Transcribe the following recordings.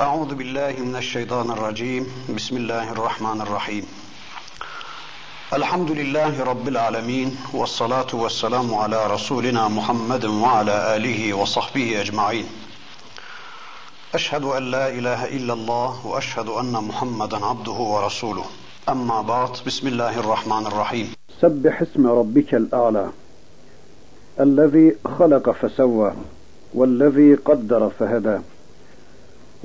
أعوذ بالله من الشيطان الرجيم. بسم الله الرحمن الرحيم. الحمد لله رب العالمين والصلاة والسلام على رسولنا محمد وعلى آله وصحبه أجمعين. أشهد أن لا إله إلا الله وأشهد أن محمدا عبده ورسوله. أما بعد بسم الله الرحمن الرحيم. سبح اسم ربك الأعلى الذي خلق فسوى والذي قدر فهدى.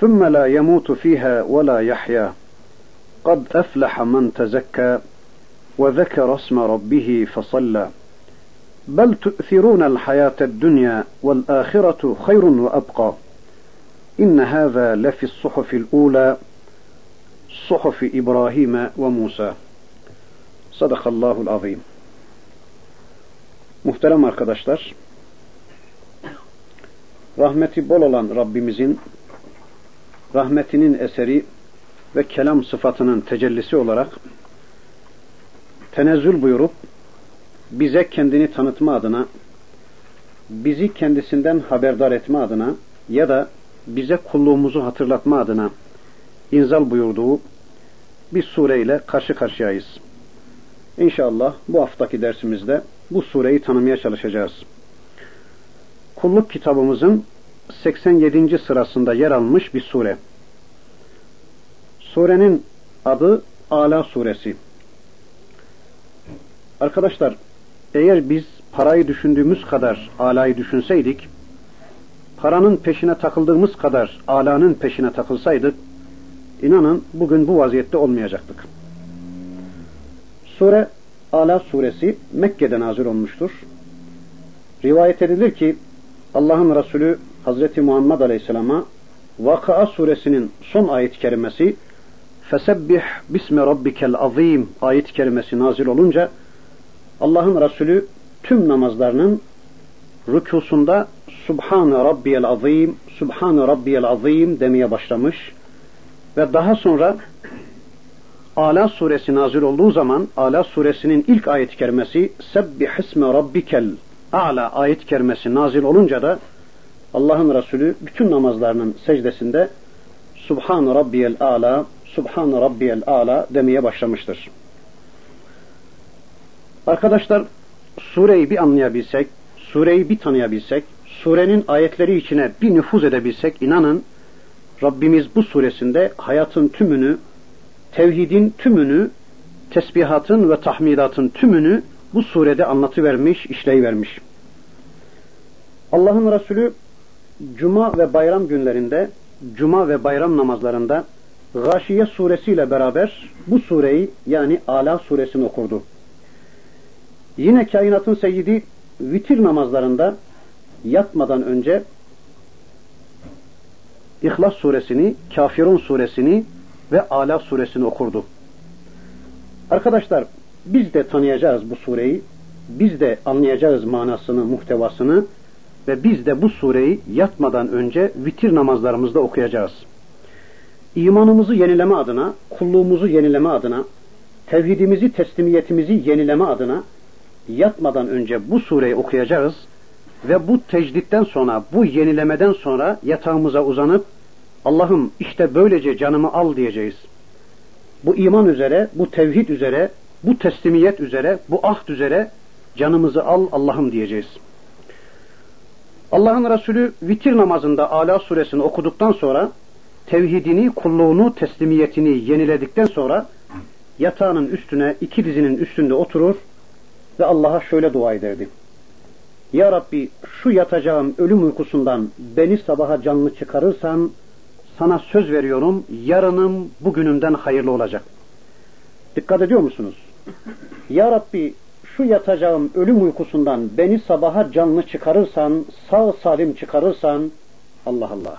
ثم لا يموت فيها ولا يحيا. قد أفلح من تزكى وذكر اسم ربه فصلى. بل تؤثرون الحياة الدنيا والآخرة خير وأبقى. إن هذا لفي الصحف الأولى صحف إبراهيم وموسى. صدق الله العظيم. Muhterem arkadaşlar, rahmeti bol olan Rabbimizin rahmetinin eseri ve kelam sıfatının tecellisi olarak tenezzül buyurup bize kendini tanıtma adına, bizi kendisinden haberdar etme adına ya da bize kulluğumuzu hatırlatma adına inzal buyurduğu bir sureyle karşı karşıyayız. İnşallah bu haftaki dersimizde bu sureyi tanımaya çalışacağız. Kulluk kitabımızın 87. sırasında yer almış bir sure. Surenin adı Ala suresi. Arkadaşlar eğer biz parayı düşündüğümüz kadar alayı düşünseydik, paranın peşine takıldığımız kadar alanın peşine takılsaydık, inanın bugün bu vaziyette olmayacaktık. Sure Ala suresi Mekke'de nazil olmuştur. Rivayet edilir ki Allah'ın Resulü Hazreti Muhammed Aleyhisselam'a Vakıa suresinin son ayet-i kerimesi Fesebbih bismi rabbikel azim ayet-i kerimesi nazil olunca Allah'ın Resulü tüm namazlarının rükusunda Subhane Rabbiyel Azim, Subhane Rabbiyel Azim demeye başlamış ve daha sonra Ala suresi nazil olduğu zaman Ala suresinin ilk ayet-i kerimesi Sebbih isme rabbikel A'la ayet-i kerimesi nazil olunca da Allah'ın Resulü bütün namazlarının secdesinde Subhan Rabbiyel A'la Subhan Rabbiyel A'la demeye başlamıştır. Arkadaşlar sureyi bir anlayabilsek, sureyi bir tanıyabilsek, surenin ayetleri içine bir nüfuz edebilsek inanın Rabbimiz bu suresinde hayatın tümünü, tevhidin tümünü, tesbihatın ve tahmidatın tümünü bu surede anlatıvermiş, işleyivermiş. Allah'ın Resulü Cuma ve bayram günlerinde, Cuma ve bayram namazlarında Gâşiye suresiyle beraber bu sureyi yani Ala suresini okurdu. Yine kainatın seyyidi vitir namazlarında yatmadan önce İhlas suresini, Kafirun suresini ve Ala suresini okurdu. Arkadaşlar biz de tanıyacağız bu sureyi, biz de anlayacağız manasını, muhtevasını ve biz de bu sureyi yatmadan önce vitir namazlarımızda okuyacağız. İmanımızı yenileme adına, kulluğumuzu yenileme adına, tevhidimizi, teslimiyetimizi yenileme adına yatmadan önce bu sureyi okuyacağız ve bu tecditten sonra, bu yenilemeden sonra yatağımıza uzanıp Allah'ım işte böylece canımı al diyeceğiz. Bu iman üzere, bu tevhid üzere, bu teslimiyet üzere, bu ahd üzere canımızı al Allah'ım diyeceğiz. Allah'ın Resulü vitir namazında Ala suresini okuduktan sonra tevhidini, kulluğunu, teslimiyetini yeniledikten sonra yatağının üstüne iki dizinin üstünde oturur ve Allah'a şöyle dua ederdi. Ya Rabbi şu yatacağım ölüm uykusundan beni sabaha canlı çıkarırsan sana söz veriyorum yarınım bugünümden hayırlı olacak. Dikkat ediyor musunuz? Ya Rabbi şu yatacağım ölüm uykusundan beni sabaha canlı çıkarırsan, sağ salim çıkarırsan Allah Allah.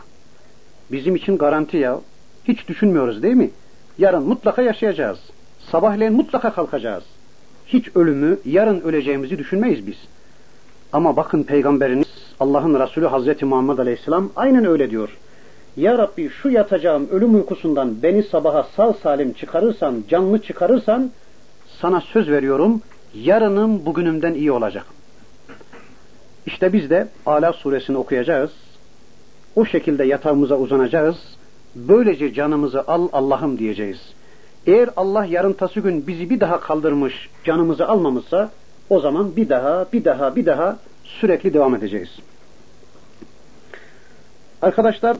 Bizim için garanti ya. Hiç düşünmüyoruz değil mi? Yarın mutlaka yaşayacağız. Sabahleyin mutlaka kalkacağız. Hiç ölümü, yarın öleceğimizi düşünmeyiz biz. Ama bakın Peygamberimiz Allah'ın Resulü Hazreti Muhammed Aleyhisselam aynen öyle diyor. Ya Rabbi şu yatacağım ölüm uykusundan beni sabaha sağ salim çıkarırsan, canlı çıkarırsan sana söz veriyorum yarınım bugünümden iyi olacak. İşte biz de Ala suresini okuyacağız. O şekilde yatağımıza uzanacağız. Böylece canımızı al Allah'ım diyeceğiz. Eğer Allah yarın tası gün bizi bir daha kaldırmış, canımızı almamışsa o zaman bir daha, bir daha, bir daha sürekli devam edeceğiz. Arkadaşlar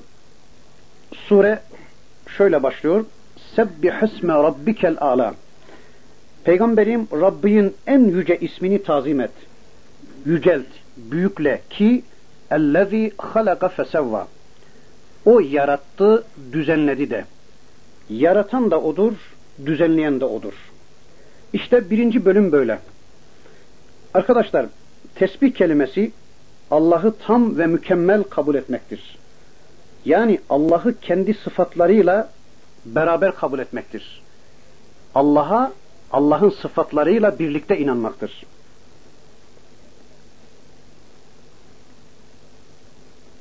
sure şöyle başlıyor. Sebbihisme rabbikel ala. Peygamberim Rabbin en yüce ismini tazim et. Yücelt, büyükle ki ellezî halaka fesevva. O yarattı, düzenledi de. Yaratan da odur, düzenleyen de odur. İşte birinci bölüm böyle. Arkadaşlar, tesbih kelimesi Allah'ı tam ve mükemmel kabul etmektir. Yani Allah'ı kendi sıfatlarıyla beraber kabul etmektir. Allah'a Allah'ın sıfatlarıyla birlikte inanmaktır.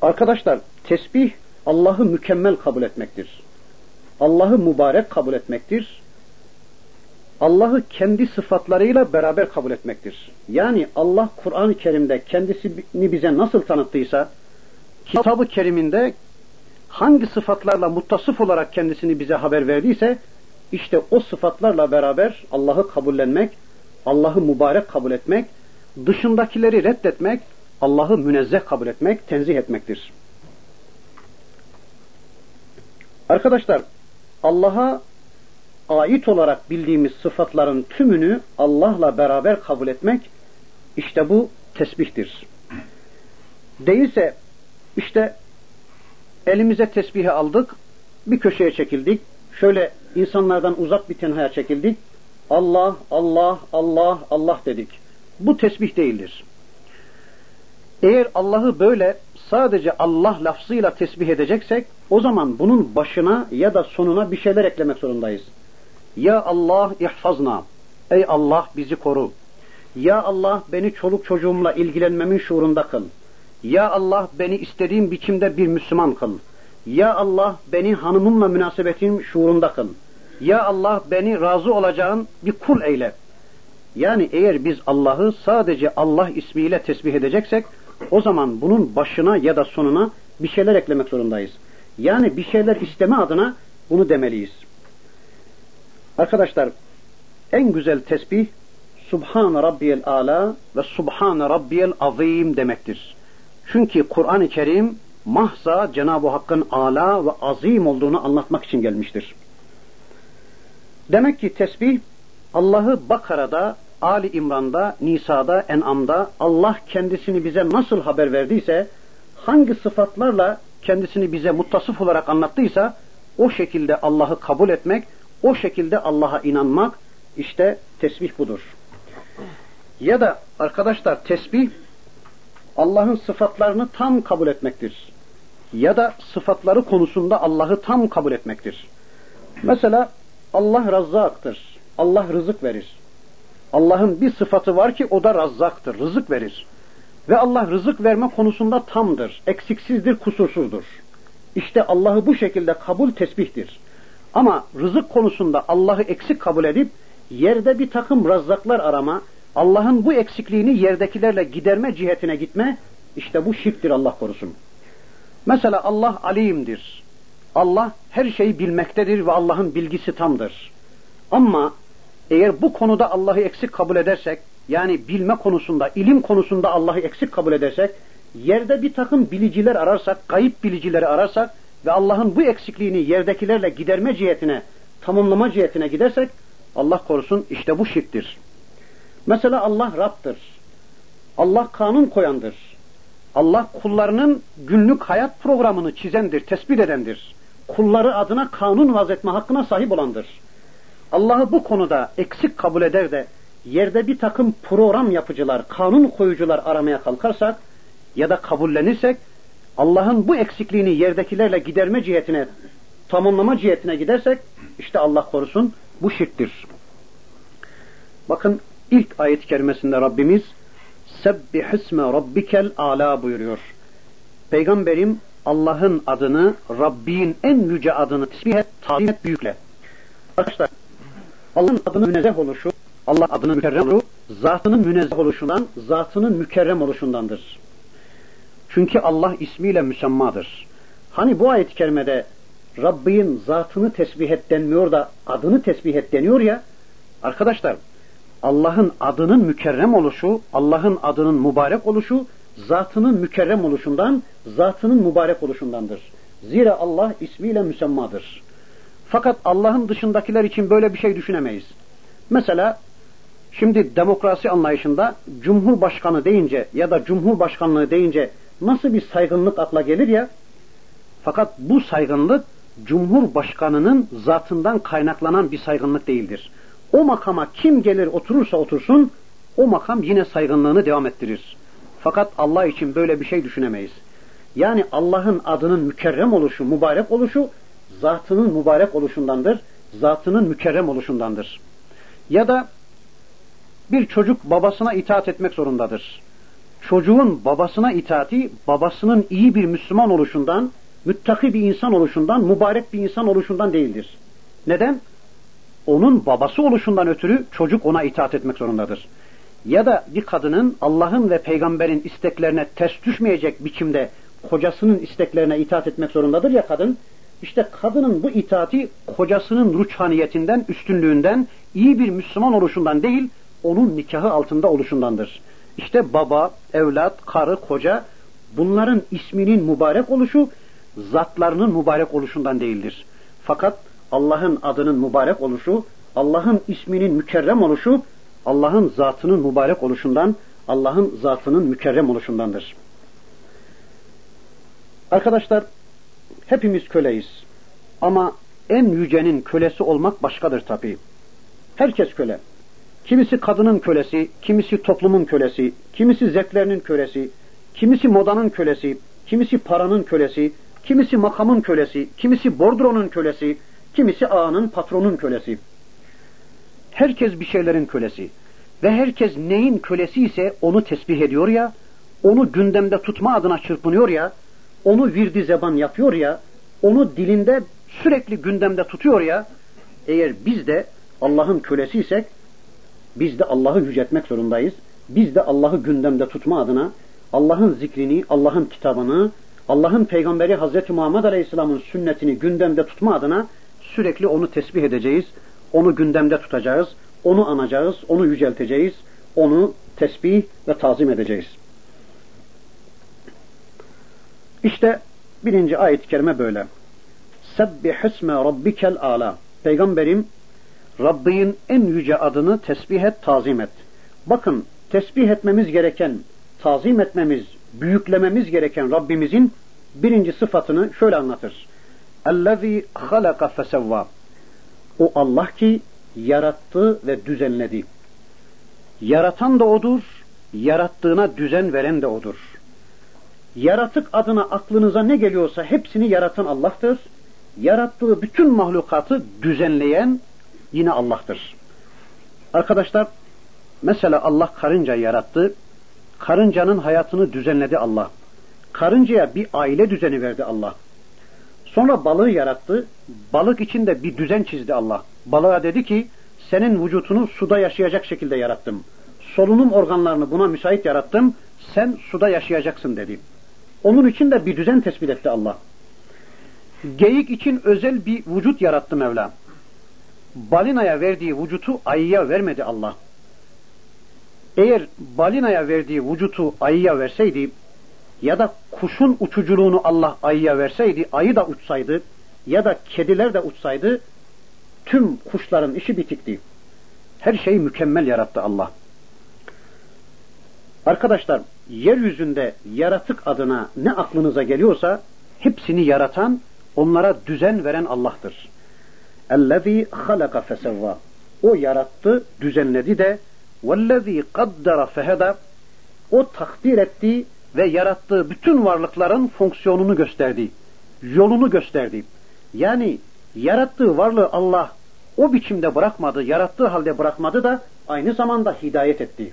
Arkadaşlar, tesbih Allah'ı mükemmel kabul etmektir. Allah'ı mübarek kabul etmektir. Allah'ı kendi sıfatlarıyla beraber kabul etmektir. Yani Allah Kur'an-ı Kerim'de kendisini bize nasıl tanıttıysa, kitabı keriminde hangi sıfatlarla muttasıf olarak kendisini bize haber verdiyse, işte o sıfatlarla beraber Allah'ı kabullenmek, Allah'ı mübarek kabul etmek, dışındakileri reddetmek, Allah'ı münezzeh kabul etmek, tenzih etmektir. Arkadaşlar, Allah'a ait olarak bildiğimiz sıfatların tümünü Allah'la beraber kabul etmek, işte bu tesbihtir. Değilse, işte elimize tesbihi aldık, bir köşeye çekildik, şöyle insanlardan uzak bir tenhaya çekildik, Allah, Allah, Allah, Allah dedik. Bu tesbih değildir. Eğer Allah'ı böyle sadece Allah lafzıyla tesbih edeceksek o zaman bunun başına ya da sonuna bir şeyler eklemek zorundayız. Ya Allah ihfazna. Ey Allah bizi koru. Ya Allah beni çoluk çocuğumla ilgilenmemin şuurunda kıl. Ya Allah beni istediğim biçimde bir Müslüman kıl. Ya Allah beni hanımımla münasebetim şuurunda kıl. Ya Allah beni razı olacağın bir kul eyle. Yani eğer biz Allah'ı sadece Allah ismiyle tesbih edeceksek o zaman bunun başına ya da sonuna bir şeyler eklemek zorundayız. Yani bir şeyler isteme adına bunu demeliyiz. Arkadaşlar en güzel tesbih Subhan Rabbiyel Ala ve Subhan Rabbiyel Azim demektir. Çünkü Kur'an-ı Kerim mahza Cenab-ı Hakk'ın ala ve azim olduğunu anlatmak için gelmiştir. Demek ki tesbih Allah'ı Bakara'da Ali İmran'da, Nisa'da, En'am'da Allah kendisini bize nasıl haber verdiyse, hangi sıfatlarla kendisini bize muttasıf olarak anlattıysa, o şekilde Allah'ı kabul etmek, o şekilde Allah'a inanmak, işte tesbih budur. Ya da arkadaşlar tesbih, Allah'ın sıfatlarını tam kabul etmektir. Ya da sıfatları konusunda Allah'ı tam kabul etmektir. Mesela Allah razzaktır. Allah rızık verir. Allah'ın bir sıfatı var ki o da razzaktır, rızık verir. Ve Allah rızık verme konusunda tamdır, eksiksizdir, kusursuzdur. İşte Allah'ı bu şekilde kabul tesbihtir. Ama rızık konusunda Allah'ı eksik kabul edip yerde bir takım razzaklar arama, Allah'ın bu eksikliğini yerdekilerle giderme cihetine gitme, işte bu şirktir Allah korusun. Mesela Allah alimdir. Allah her şeyi bilmektedir ve Allah'ın bilgisi tamdır. Ama eğer bu konuda Allah'ı eksik kabul edersek, yani bilme konusunda, ilim konusunda Allah'ı eksik kabul edersek, yerde bir takım biliciler ararsak, kayıp bilicileri ararsak ve Allah'ın bu eksikliğini yerdekilerle giderme cihetine, tamamlama cihetine gidersek, Allah korusun işte bu şirktir. Mesela Allah Rab'dır. Allah kanun koyandır. Allah kullarının günlük hayat programını çizendir, tespit edendir. Kulları adına kanun vazetme hakkına sahip olandır. Allah'ı bu konuda eksik kabul eder de yerde bir takım program yapıcılar, kanun koyucular aramaya kalkarsak ya da kabullenirsek Allah'ın bu eksikliğini yerdekilerle giderme cihetine tamamlama cihetine gidersek işte Allah korusun bu şirktir. Bakın ilk ayet-i kerimesinde Rabbimiz Sebbihisme rabbikel ala buyuruyor. Peygamberim Allah'ın adını, Rabbin en yüce adını tesbih et, tazim et, büyükle. Arkadaşlar, Allah'ın adının münezzeh oluşu, Allah adının mükerrem oluşu, zatının münezzeh oluşundan, zatının mükerrem oluşundandır. Çünkü Allah ismiyle müsemmadır. Hani bu ayet-i kerimede Rabbin zatını tesbih et denmiyor da adını tesbih et deniyor ya, arkadaşlar Allah'ın adının mükerrem oluşu, Allah'ın adının mübarek oluşu, zatının mükerrem oluşundan, zatının mübarek oluşundandır. Zira Allah ismiyle müsemmadır. Fakat Allah'ın dışındakiler için böyle bir şey düşünemeyiz. Mesela şimdi demokrasi anlayışında Cumhurbaşkanı deyince ya da Cumhurbaşkanlığı deyince nasıl bir saygınlık akla gelir ya? Fakat bu saygınlık Cumhurbaşkanının zatından kaynaklanan bir saygınlık değildir. O makama kim gelir oturursa otursun o makam yine saygınlığını devam ettirir. Fakat Allah için böyle bir şey düşünemeyiz. Yani Allah'ın adının mükerrem oluşu, mübarek oluşu zatının mübarek oluşundandır. Zatının mükerrem oluşundandır. Ya da bir çocuk babasına itaat etmek zorundadır. Çocuğun babasına itaati babasının iyi bir Müslüman oluşundan, müttaki bir insan oluşundan, mübarek bir insan oluşundan değildir. Neden? Onun babası oluşundan ötürü çocuk ona itaat etmek zorundadır. Ya da bir kadının Allah'ın ve peygamberin isteklerine ters düşmeyecek biçimde kocasının isteklerine itaat etmek zorundadır ya kadın. İşte kadının bu itaati kocasının ruçhaniyetinden, üstünlüğünden, iyi bir Müslüman oluşundan değil, onun nikahı altında oluşundandır. İşte baba, evlat, karı, koca bunların isminin mübarek oluşu zatlarının mübarek oluşundan değildir. Fakat Allah'ın adının mübarek oluşu, Allah'ın isminin mükerrem oluşu, Allah'ın zatının mübarek oluşundan, Allah'ın zatının mükerrem oluşundandır. Arkadaşlar, hepimiz köleyiz. Ama en yücenin kölesi olmak başkadır tabii. Herkes köle. Kimisi kadının kölesi, kimisi toplumun kölesi, kimisi zevklerinin kölesi, kimisi modanın kölesi, kimisi paranın kölesi, kimisi makamın kölesi, kimisi bordronun kölesi, kimisi ağanın, patronun kölesi. Herkes bir şeylerin kölesi. Ve herkes neyin kölesi ise onu tesbih ediyor ya, onu gündemde tutma adına çırpınıyor ya, onu virdi zeban yapıyor ya, onu dilinde sürekli gündemde tutuyor ya, eğer biz de Allah'ın kölesiysek, biz de Allah'ı yüceltmek zorundayız. Biz de Allah'ı gündemde tutma adına Allah'ın zikrini, Allah'ın kitabını, Allah'ın peygamberi Hazreti Muhammed Aleyhisselam'ın sünnetini gündemde tutma adına sürekli onu tesbih edeceğiz, onu gündemde tutacağız, onu anacağız, onu yücelteceğiz, onu tesbih ve tazim edeceğiz. İşte birinci ayet-i kerime böyle. Sebbihisme rabbikel ala. Peygamberim Rabbin en yüce adını tesbih et, tazim et. Bakın tesbih etmemiz gereken, tazim etmemiz, büyüklememiz gereken Rabbimizin birinci sıfatını şöyle anlatır. Ellezî halaka fesevvâ. O Allah ki yarattı ve düzenledi. Yaratan da odur, yarattığına düzen veren de odur. Yaratık adına aklınıza ne geliyorsa hepsini yaratan Allah'tır. Yarattığı bütün mahlukatı düzenleyen yine Allah'tır. Arkadaşlar mesela Allah karınca yarattı. Karıncanın hayatını düzenledi Allah. Karıncaya bir aile düzeni verdi Allah. Sonra balığı yarattı. Balık içinde bir düzen çizdi Allah. Balığa dedi ki senin vücutunu suda yaşayacak şekilde yarattım. Solunum organlarını buna müsait yarattım. Sen suda yaşayacaksın dedi. Onun için de bir düzen tespit etti Allah. Geyik için özel bir vücut yarattı Mevla. Balinaya verdiği vücutu ayıya vermedi Allah. Eğer balinaya verdiği vücutu ayıya verseydi ya da kuşun uçuculuğunu Allah ayıya verseydi, ayı da uçsaydı ya da kediler de uçsaydı tüm kuşların işi bitikti. Her şeyi mükemmel yarattı Allah. Arkadaşlar, yeryüzünde yaratık adına ne aklınıza geliyorsa hepsini yaratan, onlara düzen veren Allah'tır. اَلَّذ۪ي خَلَقَ فَسَوَّا O yarattı, düzenledi de وَالَّذ۪ي قَدَّرَ فَهَدَى O takdir etti ve yarattığı bütün varlıkların fonksiyonunu gösterdi. Yolunu gösterdi. Yani yarattığı varlığı Allah o biçimde bırakmadı, yarattığı halde bırakmadı da aynı zamanda hidayet etti.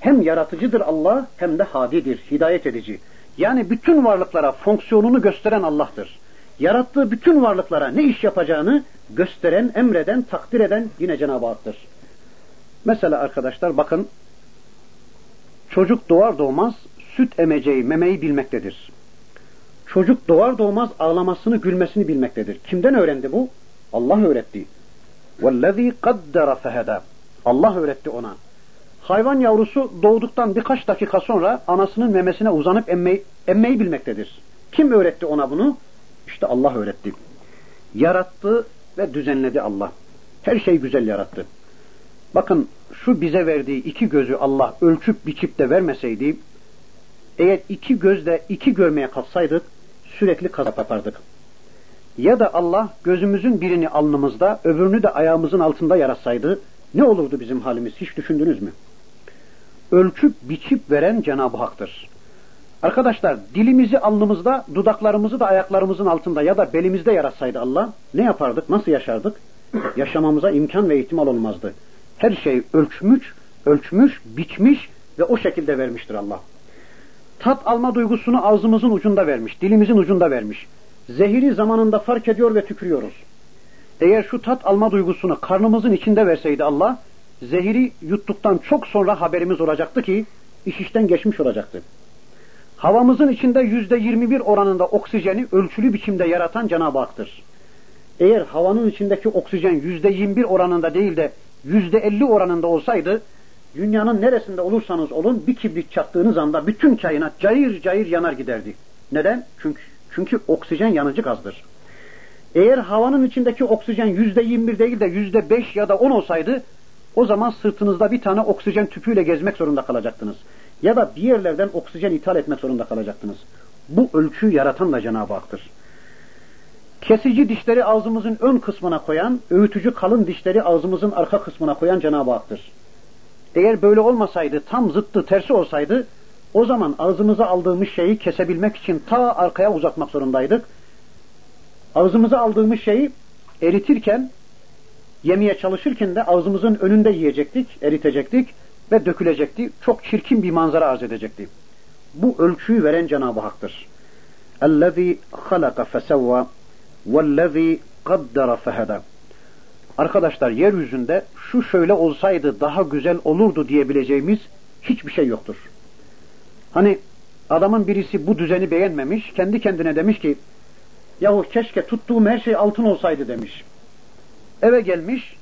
Hem yaratıcıdır Allah hem de hadidir, hidayet edici. Yani bütün varlıklara fonksiyonunu gösteren Allah'tır. Yarattığı bütün varlıklara ne iş yapacağını gösteren, emreden, takdir eden yine Cenab-ı Hak'tır. Mesela arkadaşlar bakın çocuk doğar doğmaz süt emeceği, memeyi bilmektedir. Çocuk doğar doğmaz ağlamasını, gülmesini bilmektedir. Kimden öğrendi bu? Allah öğretti. وَالَّذ۪ي قَدَّرَ فَهَدَى Allah öğretti ona. Hayvan yavrusu doğduktan birkaç dakika sonra anasının memesine uzanıp emmeyi, emmeyi bilmektedir. Kim öğretti ona bunu? İşte Allah öğretti. Yarattı ve düzenledi Allah. Her şey güzel yarattı. Bakın şu bize verdiği iki gözü Allah ölçüp biçip de vermeseydi, eğer iki gözle iki görmeye kalksaydık, sürekli kaza yapardık. Ya da Allah gözümüzün birini alnımızda, öbürünü de ayağımızın altında yaratsaydı, ne olurdu bizim halimiz hiç düşündünüz mü? Ölçüp biçip veren Cenab-ı Hak'tır. Arkadaşlar dilimizi alnımızda, dudaklarımızı da ayaklarımızın altında ya da belimizde yaratsaydı Allah ne yapardık, nasıl yaşardık? Yaşamamıza imkan ve ihtimal olmazdı. Her şey ölçmüş, ölçmüş, biçmiş ve o şekilde vermiştir Allah. Tat alma duygusunu ağzımızın ucunda vermiş, dilimizin ucunda vermiş. Zehiri zamanında fark ediyor ve tükürüyoruz. Eğer şu tat alma duygusunu karnımızın içinde verseydi Allah, zehiri yuttuktan çok sonra haberimiz olacaktı ki, iş işten geçmiş olacaktı. Havamızın içinde yüzde yirmi bir oranında oksijeni ölçülü biçimde yaratan Cenab-ı Hak'tır. Eğer havanın içindeki oksijen yüzde yirmi bir oranında değil de yüzde elli oranında olsaydı, dünyanın neresinde olursanız olun bir kibrit çaktığınız anda bütün kainat cayır cayır yanar giderdi. Neden? Çünkü, çünkü oksijen yanıcı gazdır. Eğer havanın içindeki oksijen yüzde yirmi bir değil de yüzde beş ya da on olsaydı, o zaman sırtınızda bir tane oksijen tüpüyle gezmek zorunda kalacaktınız. Ya da bir yerlerden oksijen ithal etmek zorunda kalacaktınız. Bu ölçüyü yaratan da Cenab-ı Hak'tır. Kesici dişleri ağzımızın ön kısmına koyan, öğütücü kalın dişleri ağzımızın arka kısmına koyan Cenab-ı Hak'tır. Eğer böyle olmasaydı, tam zıttı, tersi olsaydı, o zaman ağzımıza aldığımız şeyi kesebilmek için ta arkaya uzatmak zorundaydık. Ağzımıza aldığımız şeyi eritirken, yemeye çalışırken de ağzımızın önünde yiyecektik, eritecektik ve dökülecekti. Çok çirkin bir manzara arz edecekti. Bu ölçüyü veren Cenab-ı Hak'tır. اَلَّذ۪ي خَلَقَ فَسَوَّى وَالَّذ۪ي قَدَّرَ فَهَدَى Arkadaşlar yeryüzünde şu şöyle olsaydı daha güzel olurdu diyebileceğimiz hiçbir şey yoktur. Hani adamın birisi bu düzeni beğenmemiş, kendi kendine demiş ki yahu keşke tuttuğum her şey altın olsaydı demiş. Eve gelmiş,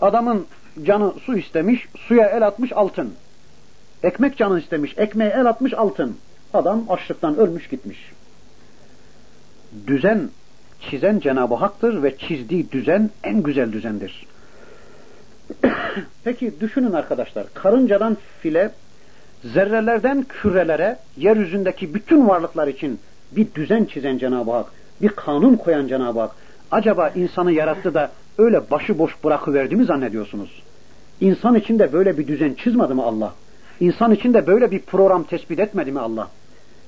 adamın canı su istemiş, suya el atmış altın. Ekmek canı istemiş, ekmeğe el atmış altın. Adam açlıktan ölmüş gitmiş. Düzen çizen Cenab-ı Hak'tır ve çizdiği düzen en güzel düzendir. Peki düşünün arkadaşlar, karıncadan file, zerrelerden kürelere, yeryüzündeki bütün varlıklar için bir düzen çizen Cenab-ı Hak, bir kanun koyan Cenab-ı Hak, acaba insanı yarattı da öyle başıboş bırakıverdi mi zannediyorsunuz? İnsan için de böyle bir düzen çizmedi mi Allah? İnsan için de böyle bir program tespit etmedi mi Allah?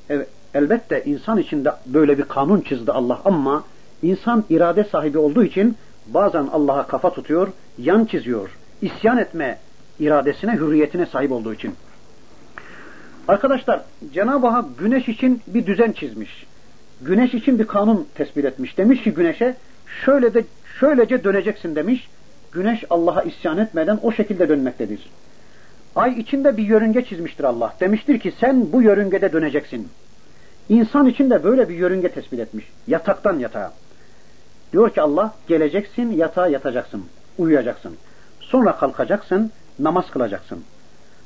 Evet, elbette insan için de böyle bir kanun çizdi Allah ama insan irade sahibi olduğu için bazen Allah'a kafa tutuyor, yan çiziyor. İsyan etme iradesine, hürriyetine sahip olduğu için. Arkadaşlar Cenab-ı Hak güneş için bir düzen çizmiş. Güneş için bir kanun tespit etmiş. Demiş ki güneşe şöyle de şöylece döneceksin demiş. Güneş Allah'a isyan etmeden o şekilde dönmektedir. Ay içinde bir yörünge çizmiştir Allah. Demiştir ki sen bu yörüngede döneceksin. İnsan için de böyle bir yörünge tespit etmiş. Yataktan yatağa. Diyor ki Allah geleceksin yatağa yatacaksın. Uyuyacaksın. Sonra kalkacaksın namaz kılacaksın.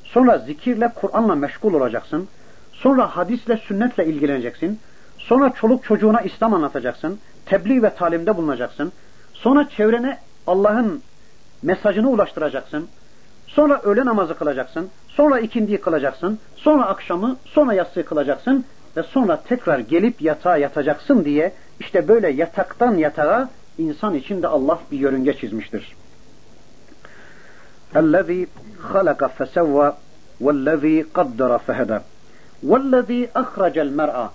Sonra zikirle Kur'an'la meşgul olacaksın. Sonra hadisle sünnetle ilgileneceksin. Sonra çoluk çocuğuna İslam anlatacaksın. Tebliğ ve talimde bulunacaksın. Sonra çevrene Allah'ın mesajını ulaştıracaksın. Sonra öğle namazı kılacaksın. Sonra ikindiyi kılacaksın. Sonra akşamı, sonra yatsıyı kılacaksın Ve sonra tekrar gelip yatağa yatacaksın diye işte böyle yataktan yatağa insan için de Allah bir yörünge çizmiştir. اَلَّذ۪ي خَلَقَ فَسَوَّى وَالَّذ۪ي قَدَّرَ فَهَدَى وَالَّذ۪ي اَخْرَجَ الْمَرْأَ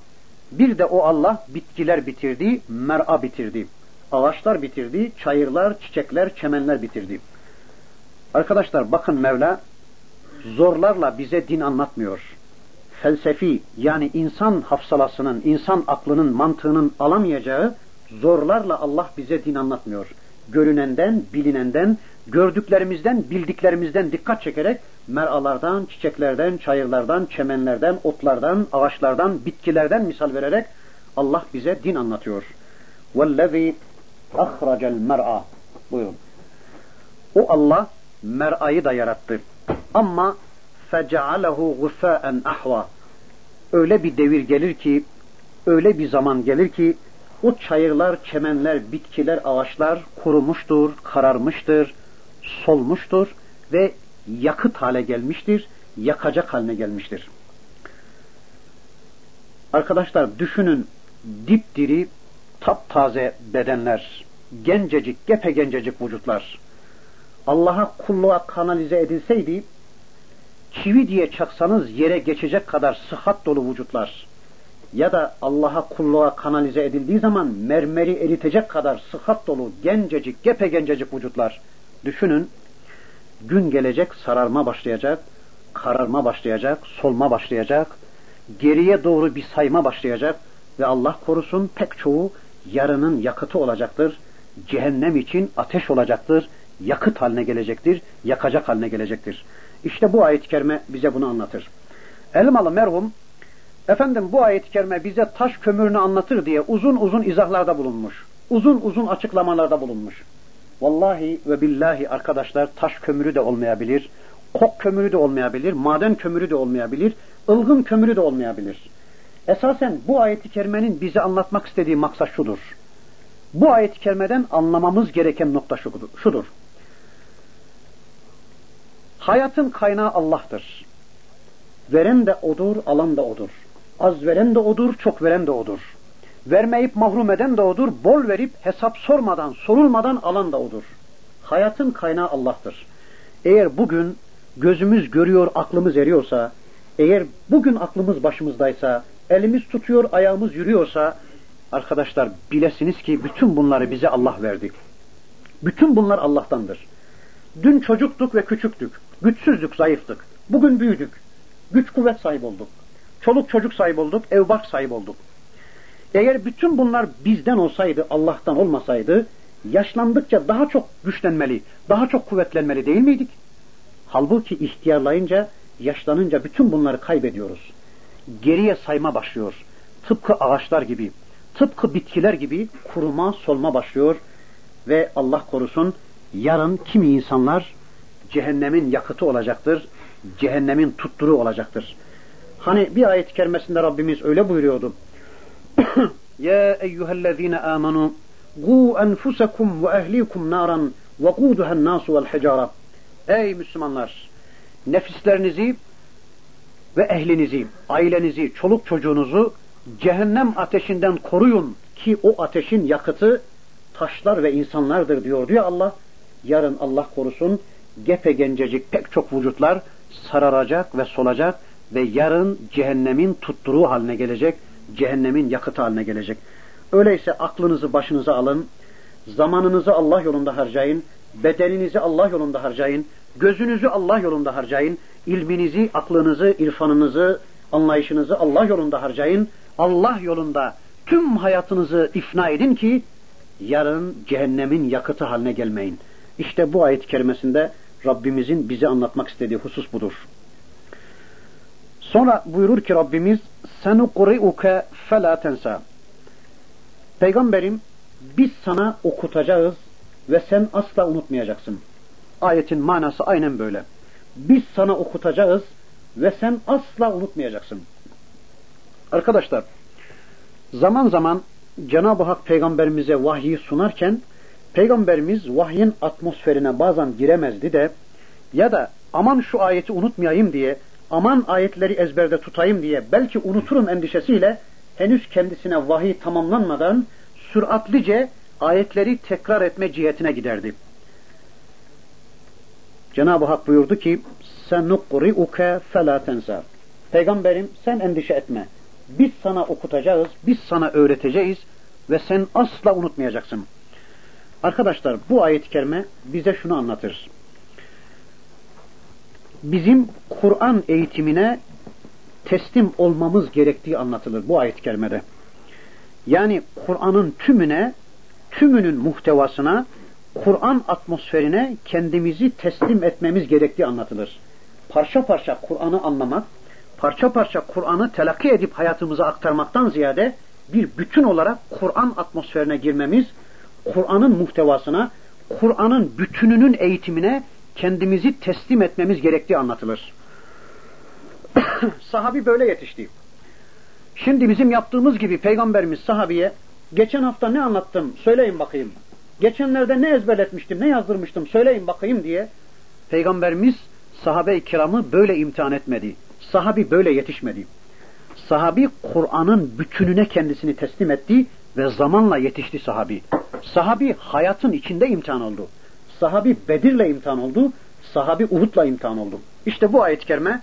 Bir de o Allah bitkiler bitirdi, mer'a bitirdi. ağaçlar bitirdi, çayırlar, çiçekler, çemenler bitirdi. Arkadaşlar bakın Mevla zorlarla bize din anlatmıyor. Felsefi yani insan hafsalasının, insan aklının, mantığının alamayacağı zorlarla Allah bize din anlatmıyor. Görünenden, bilinenden, gördüklerimizden, bildiklerimizden dikkat çekerek meralardan, çiçeklerden, çayırlardan, çemenlerden, otlardan, ağaçlardan, bitkilerden misal vererek Allah bize din anlatıyor. وَالَّذ۪ي اَخْرَجَ الْمَرْعَى Buyurun. O Allah mer'ayı da yarattı. Ama فَجَعَلَهُ غُفَاءً ahva. Öyle bir devir gelir ki, öyle bir zaman gelir ki, o çayırlar, çemenler, bitkiler, ağaçlar kurumuştur, kararmıştır, solmuştur ve yakıt hale gelmiştir, yakacak haline gelmiştir. Arkadaşlar düşünün dipdiri, taptaze bedenler, gencecik, gepe gencecik vücutlar. Allah'a kulluğa kanalize edilseydi, çivi diye çaksanız yere geçecek kadar sıhhat dolu vücutlar ya da Allah'a kulluğa kanalize edildiği zaman mermeri eritecek kadar sıhhat dolu gencecik, gepe gencecik vücutlar. Düşünün, gün gelecek sararma başlayacak, kararma başlayacak, solma başlayacak, geriye doğru bir sayma başlayacak ve Allah korusun pek çoğu yarının yakıtı olacaktır. Cehennem için ateş olacaktır, yakıt haline gelecektir, yakacak haline gelecektir. İşte bu ayet-i kerime bize bunu anlatır. Elmalı merhum, efendim bu ayet-i kerime bize taş kömürünü anlatır diye uzun uzun izahlarda bulunmuş. Uzun uzun açıklamalarda bulunmuş. Vallahi ve billahi arkadaşlar taş kömürü de olmayabilir, kok kömürü de olmayabilir, maden kömürü de olmayabilir, ılgın kömürü de olmayabilir. Esasen bu ayet-i kerimenin bize anlatmak istediği maksat şudur. Bu ayet-i kerimeden anlamamız gereken nokta şudur. Hayatın kaynağı Allah'tır. Veren de odur, alan da odur. Az veren de odur, çok veren de odur. Vermeyip mahrum eden de odur, bol verip hesap sormadan, sorulmadan alan da odur. Hayatın kaynağı Allah'tır. Eğer bugün gözümüz görüyor, aklımız eriyorsa, eğer bugün aklımız başımızdaysa, elimiz tutuyor, ayağımız yürüyorsa, arkadaşlar bilesiniz ki bütün bunları bize Allah verdi. Bütün bunlar Allah'tandır. Dün çocuktuk ve küçüktük. Güçsüzdük, zayıftık. Bugün büyüdük. Güç kuvvet sahip olduk. Çoluk çocuk sahip olduk, ev bark sahip olduk. Eğer bütün bunlar bizden olsaydı, Allah'tan olmasaydı, yaşlandıkça daha çok güçlenmeli, daha çok kuvvetlenmeli değil miydik? Halbuki ihtiyarlayınca, yaşlanınca bütün bunları kaybediyoruz. Geriye sayma başlıyor. Tıpkı ağaçlar gibi, tıpkı bitkiler gibi kuruma, solma başlıyor ve Allah korusun yarın kimi insanlar cehennemin yakıtı olacaktır, cehennemin tutturu olacaktır. Hani bir ayet-i kerimesinde Rabbimiz öyle buyuruyordu. Ya eyyühellezine amanu gu enfusekum ve ehlikum naran ve kuduhen nasu vel hicara. Ey Müslümanlar! Nefislerinizi ve ehlinizi, ailenizi, çoluk çocuğunuzu cehennem ateşinden koruyun ki o ateşin yakıtı taşlar ve insanlardır diyor diyor Allah. Yarın Allah korusun gepe gencecik pek çok vücutlar sararacak ve solacak ve yarın cehennemin tutturuğu haline gelecek, cehennemin yakıtı haline gelecek. Öyleyse aklınızı başınıza alın, zamanınızı Allah yolunda harcayın, bedeninizi Allah yolunda harcayın, gözünüzü Allah yolunda harcayın, ilminizi, aklınızı, irfanınızı, anlayışınızı Allah yolunda harcayın. Allah yolunda tüm hayatınızı ifna edin ki yarın cehennemin yakıtı haline gelmeyin. İşte bu ayet-i kerimesinde Rabbimizin bize anlatmak istediği husus budur. Sonra buyurur ki Rabbimiz senuqri'uke fela tensa. Peygamberim biz sana okutacağız ve sen asla unutmayacaksın. Ayetin manası aynen böyle. Biz sana okutacağız ve sen asla unutmayacaksın. Arkadaşlar zaman zaman Cenab-ı Hak peygamberimize vahyi sunarken peygamberimiz vahyin atmosferine bazen giremezdi de ya da aman şu ayeti unutmayayım diye aman ayetleri ezberde tutayım diye belki unuturum endişesiyle henüz kendisine vahiy tamamlanmadan süratlice ayetleri tekrar etme cihetine giderdi. Cenab-ı Hak buyurdu ki senukri'uke felâ tensa. Peygamberim sen endişe etme. Biz sana okutacağız, biz sana öğreteceğiz ve sen asla unutmayacaksın. Arkadaşlar bu ayet-i kerime bize şunu anlatır. Bizim Kur'an eğitimine teslim olmamız gerektiği anlatılır bu ayet-i kerimede. Yani Kur'an'ın tümüne, tümünün muhtevasına, Kur'an atmosferine kendimizi teslim etmemiz gerektiği anlatılır. Parça parça Kur'an'ı anlamak, parça parça Kur'an'ı telakki edip hayatımıza aktarmaktan ziyade bir bütün olarak Kur'an atmosferine girmemiz, Kur'an'ın muhtevasına, Kur'an'ın bütününün eğitimine kendimizi teslim etmemiz gerektiği anlatılır. Sahabi böyle yetişti. Şimdi bizim yaptığımız gibi Peygamberimiz sahabiye geçen hafta ne anlattım söyleyin bakayım. Geçenlerde ne ezberletmiştim, ne yazdırmıştım söyleyin bakayım diye Peygamberimiz sahabe-i kiramı böyle imtihan etmedi. Sahabi böyle yetişmedi. Sahabi Kur'an'ın bütününe kendisini teslim etti ve zamanla yetişti sahabi. Sahabi hayatın içinde imtihan oldu. Sahabi Bedir'le imtihan oldu. Sahabi Uhud'la imtihan oldu. İşte bu ayet-i kerime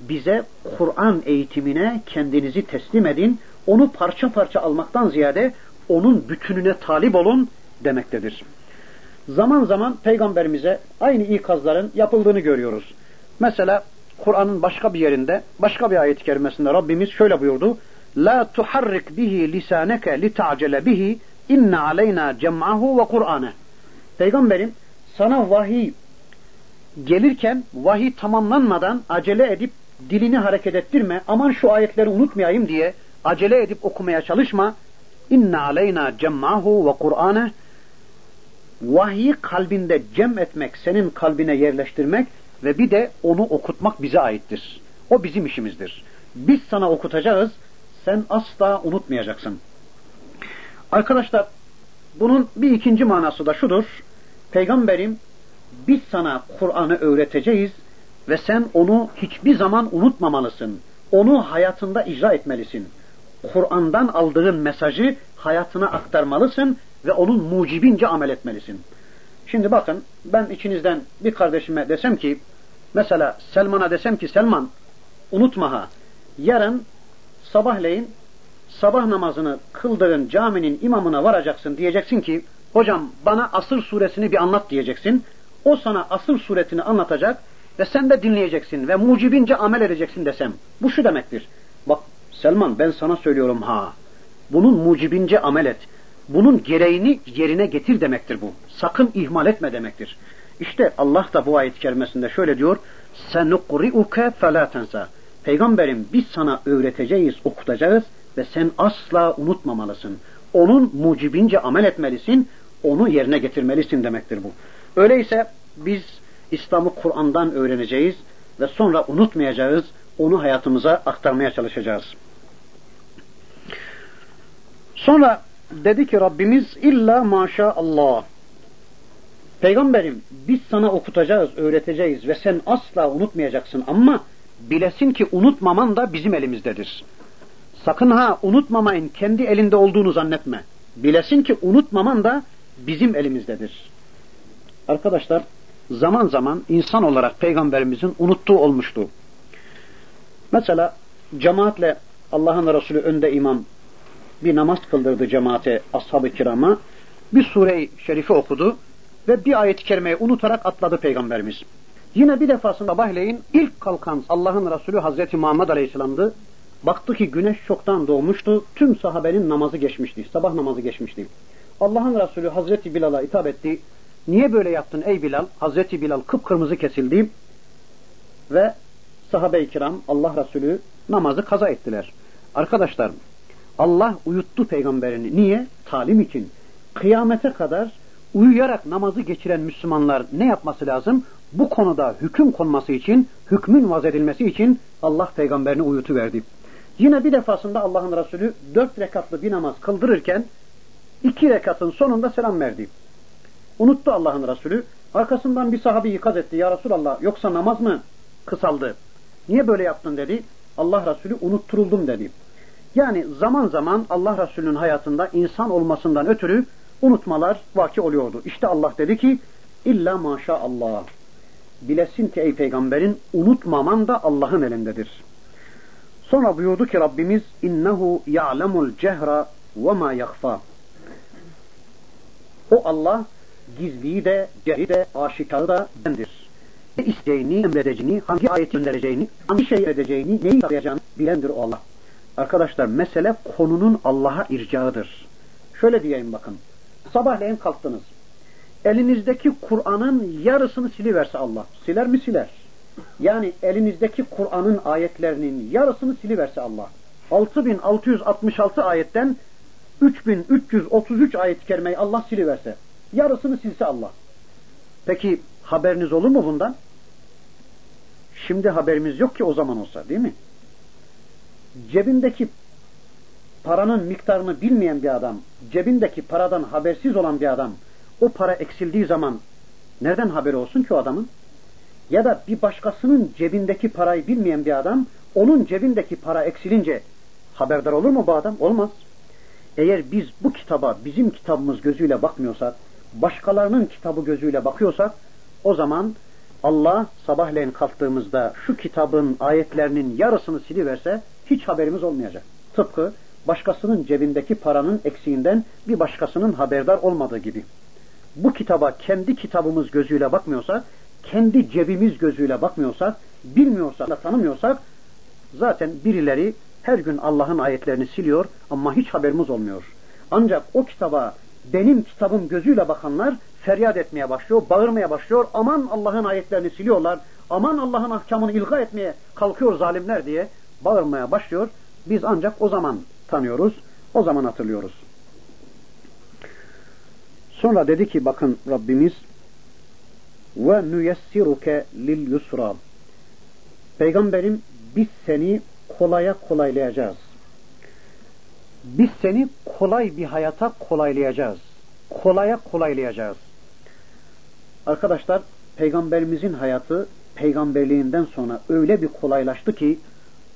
bize Kur'an eğitimine kendinizi teslim edin, onu parça parça almaktan ziyade onun bütününe talip olun demektedir. Zaman zaman peygamberimize aynı ikazların yapıldığını görüyoruz. Mesela Kur'an'ın başka bir yerinde, başka bir ayet-i kerimesinde Rabbimiz şöyle buyurdu. La tuharrik bihi lisaneke li ta'cele bihi inne aleyna cem'ahu ve Kur'ane. Peygamberim sana vahiy gelirken vahiy tamamlanmadan acele edip dilini hareket ettirme. Aman şu ayetleri unutmayayım diye acele edip okumaya çalışma. İnne aleyna cem'ahu ve Kur'ane. Vahyi kalbinde cem etmek, senin kalbine yerleştirmek ve bir de onu okutmak bize aittir. O bizim işimizdir. Biz sana okutacağız, sen asla unutmayacaksın. Arkadaşlar, bunun bir ikinci manası da şudur. Peygamberim, biz sana Kur'an'ı öğreteceğiz ve sen onu hiçbir zaman unutmamalısın. Onu hayatında icra etmelisin. Kur'an'dan aldığın mesajı hayatına aktarmalısın ve onun mucibince amel etmelisin. Şimdi bakın ben içinizden bir kardeşime desem ki mesela Selman'a desem ki Selman unutma ha yarın sabahleyin sabah namazını kıldığın caminin imamına varacaksın diyeceksin ki hocam bana asır suresini bir anlat diyeceksin. O sana asır suretini anlatacak ve sen de dinleyeceksin ve mucibince amel edeceksin desem. Bu şu demektir. Bak Selman ben sana söylüyorum ha. Bunun mucibince amel et. Bunun gereğini yerine getir demektir bu. Sakın ihmal etme demektir. İşte Allah da bu ayet-i kerimesinde şöyle diyor. Senukri'uke felâ tensa. Peygamberim biz sana öğreteceğiz, okutacağız ve sen asla unutmamalısın. Onun mucibince amel etmelisin, onu yerine getirmelisin demektir bu. Öyleyse biz İslam'ı Kur'an'dan öğreneceğiz ve sonra unutmayacağız, onu hayatımıza aktarmaya çalışacağız. Sonra dedi ki Rabbimiz illa maşallah. Peygamberim biz sana okutacağız, öğreteceğiz ve sen asla unutmayacaksın ama bilesin ki unutmaman da bizim elimizdedir. Sakın ha unutmamayın kendi elinde olduğunu zannetme. Bilesin ki unutmaman da bizim elimizdedir. Arkadaşlar zaman zaman insan olarak peygamberimizin unuttuğu olmuştu. Mesela cemaatle Allah'ın Resulü önde imam bir namaz kıldırdı cemaate, ashab-ı kirama. Bir sure-i şerifi okudu ve bir ayet-i kerimeyi unutarak atladı peygamberimiz. Yine bir defasında sabahleyin ilk kalkan Allah'ın Resulü Hazreti Muhammed Aleyhisselam'dı. Baktı ki güneş çoktan doğmuştu. Tüm sahabenin namazı geçmişti. Sabah namazı geçmişti. Allah'ın Resulü Hazreti Bilal'a hitap etti. Niye böyle yaptın ey Bilal? Hazreti Bilal kıpkırmızı kesildi ve sahabe-i kiram Allah Resulü namazı kaza ettiler. Arkadaşlar Allah uyuttu peygamberini. Niye? Talim için. Kıyamete kadar uyuyarak namazı geçiren Müslümanlar ne yapması lazım? Bu konuda hüküm konması için, hükmün vaz edilmesi için Allah peygamberini uyutu verdi. Yine bir defasında Allah'ın Resulü dört rekatlı bir namaz kıldırırken iki rekatın sonunda selam verdi. Unuttu Allah'ın Resulü. Arkasından bir sahabi ikaz etti. Ya Resulallah yoksa namaz mı kısaldı? Niye böyle yaptın dedi. Allah Resulü unutturuldum dedi. Yani zaman zaman Allah Resulü'nün hayatında insan olmasından ötürü unutmalar vaki oluyordu. İşte Allah dedi ki illa maşallah. Bilesin ki ey peygamberin unutmaman da Allah'ın elindedir. Sonra buyurdu ki Rabbimiz innehu ya'lemul cehra ve ma yakhfa. O Allah gizliyi de, cehri de, aşikarı da bendir. Ne isteyini, emredeceğini, hangi ayet göndereceğini, hangi şey edeceğini, neyi arayacağını bilendir o Allah. Arkadaşlar mesele konunun Allah'a ircağıdır. Şöyle diyeyim bakın. Sabahleyin kalktınız. Elinizdeki Kur'an'ın yarısını siliverse Allah. Siler mi siler? Yani elinizdeki Kur'an'ın ayetlerinin yarısını siliverse Allah. 6666 ayetten 3333 ayet-i kerimeyi Allah siliverse. Yarısını silse Allah. Peki haberiniz olur mu bundan? Şimdi haberimiz yok ki o zaman olsa değil mi? Cebindeki paranın miktarını bilmeyen bir adam, cebindeki paradan habersiz olan bir adam, o para eksildiği zaman nereden haberi olsun ki o adamın? Ya da bir başkasının cebindeki parayı bilmeyen bir adam, onun cebindeki para eksilince haberdar olur mu bu adam? Olmaz. Eğer biz bu kitaba bizim kitabımız gözüyle bakmıyorsak, başkalarının kitabı gözüyle bakıyorsak, o zaman Allah sabahleyin kalktığımızda şu kitabın ayetlerinin yarısını siliverse hiç haberimiz olmayacak. Tıpkı başkasının cebindeki paranın eksiğinden bir başkasının haberdar olmadığı gibi. Bu kitaba kendi kitabımız gözüyle bakmıyorsak, kendi cebimiz gözüyle bakmıyorsak, bilmiyorsak, tanımıyorsak zaten birileri her gün Allah'ın ayetlerini siliyor ama hiç haberimiz olmuyor. Ancak o kitaba benim kitabım gözüyle bakanlar feryat etmeye başlıyor, bağırmaya başlıyor. Aman Allah'ın ayetlerini siliyorlar. Aman Allah'ın ahkamını ilga etmeye kalkıyor zalimler diye bağırmaya başlıyor. Biz ancak o zaman tanıyoruz, o zaman hatırlıyoruz. Sonra dedi ki bakın Rabbimiz ve nuyessiruke lil yusra. Peygamberim biz seni kolaya kolaylayacağız. Biz seni kolay bir hayata kolaylayacağız. Kolaya kolaylayacağız. Arkadaşlar peygamberimizin hayatı peygamberliğinden sonra öyle bir kolaylaştı ki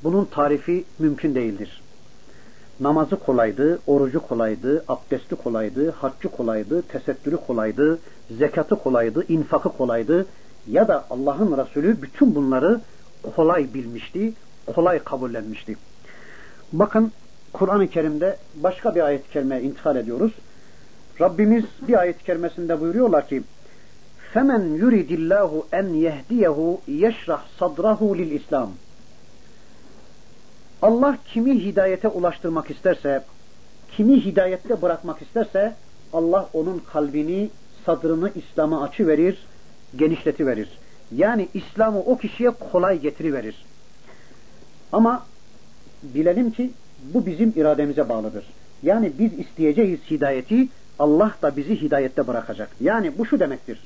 bunun tarifi mümkün değildir Namazı kolaydı, orucu kolaydı, abdesti kolaydı, haccı kolaydı, tesettürü kolaydı, zekatı kolaydı, infakı kolaydı ya da Allah'ın Resulü bütün bunları kolay bilmişti, kolay kabullenmişti. Bakın Kur'an-ı Kerim'de başka bir ayet-i kerimeye intikal ediyoruz. Rabbimiz bir ayet-i kerimesinde buyuruyorlar ki فَمَنْ يُرِدِ اللّٰهُ اَنْ يَهْدِيَهُ يَشْرَحْ صَدْرَهُ لِلْاِسْلَامِ Allah kimi hidayete ulaştırmak isterse, kimi hidayette bırakmak isterse Allah onun kalbini, sadrını İslam'a açı verir, genişleti verir. Yani İslam'ı o kişiye kolay getiri verir. Ama bilelim ki bu bizim irademize bağlıdır. Yani biz isteyeceğiz hidayeti, Allah da bizi hidayette bırakacak. Yani bu şu demektir.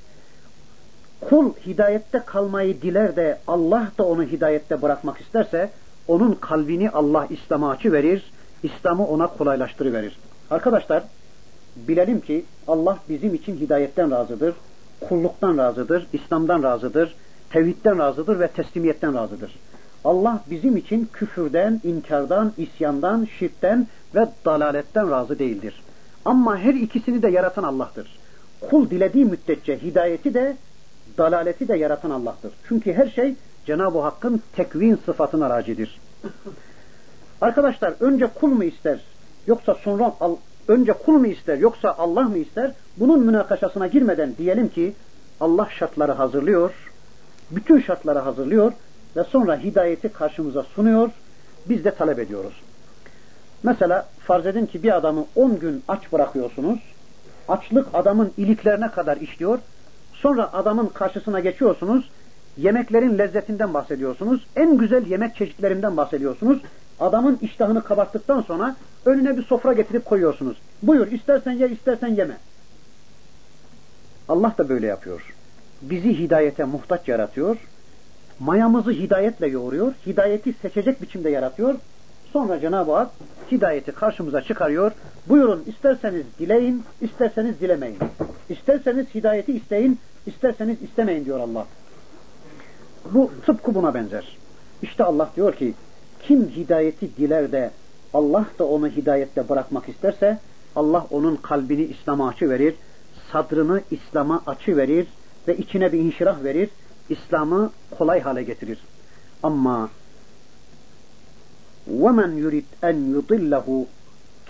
Kul hidayette kalmayı diler de Allah da onu hidayette bırakmak isterse onun kalbini Allah İslam'a açı verir, İslam'ı ona kolaylaştırıverir. Arkadaşlar bilelim ki Allah bizim için hidayetten razıdır, kulluktan razıdır, İslam'dan razıdır, tevhidden razıdır ve teslimiyetten razıdır. Allah bizim için küfürden, inkardan, isyandan, şirkten ve dalaletten razı değildir. Ama her ikisini de yaratan Allah'tır. Kul dilediği müddetçe hidayeti de, dalaleti de yaratan Allah'tır. Çünkü her şey Cenab-ı Hakk'ın tekvin sıfatına racidir. Arkadaşlar önce kul mu ister yoksa sonra önce kul mu ister yoksa Allah mı ister? Bunun münakaşasına girmeden diyelim ki Allah şartları hazırlıyor, bütün şartları hazırlıyor ve sonra hidayeti karşımıza sunuyor, biz de talep ediyoruz. Mesela farz edin ki bir adamı 10 gün aç bırakıyorsunuz, açlık adamın iliklerine kadar işliyor, sonra adamın karşısına geçiyorsunuz, yemeklerin lezzetinden bahsediyorsunuz. En güzel yemek çeşitlerinden bahsediyorsunuz. Adamın iştahını kabarttıktan sonra önüne bir sofra getirip koyuyorsunuz. Buyur istersen ye istersen yeme. Allah da böyle yapıyor. Bizi hidayete muhtaç yaratıyor. Mayamızı hidayetle yoğuruyor. Hidayeti seçecek biçimde yaratıyor. Sonra Cenab-ı Hak hidayeti karşımıza çıkarıyor. Buyurun isterseniz dileyin, isterseniz dilemeyin. İsterseniz hidayeti isteyin, isterseniz istemeyin diyor Allah. Bu tıpkı buna benzer. İşte Allah diyor ki kim hidayeti diler de Allah da onu hidayette bırakmak isterse Allah onun kalbini İslam'a açı verir, sadrını İslam'a açı verir ve içine bir inşirah verir, İslam'ı kolay hale getirir. Ama وَمَنْ يُرِدْ اَنْ يُضِلَّهُ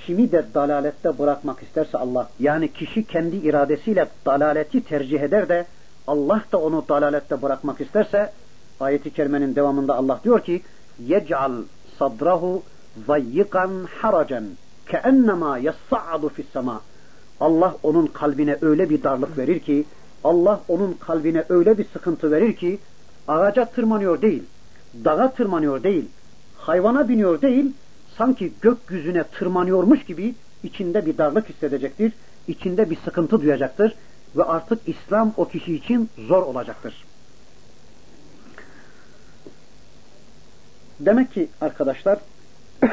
kimi de dalalette bırakmak isterse Allah, yani kişi kendi iradesiyle dalaleti tercih eder de Allah da onu dalalette bırakmak isterse ayeti kerimenin devamında Allah diyor ki sadrahu zayyikan haracan keennema yassa'adu fis sema Allah onun kalbine öyle bir darlık verir ki Allah onun kalbine öyle bir sıkıntı verir ki ağaca tırmanıyor değil, dağa tırmanıyor değil, hayvana biniyor değil, sanki gökyüzüne tırmanıyormuş gibi içinde bir darlık hissedecektir, içinde bir sıkıntı duyacaktır ve artık İslam o kişi için zor olacaktır. Demek ki arkadaşlar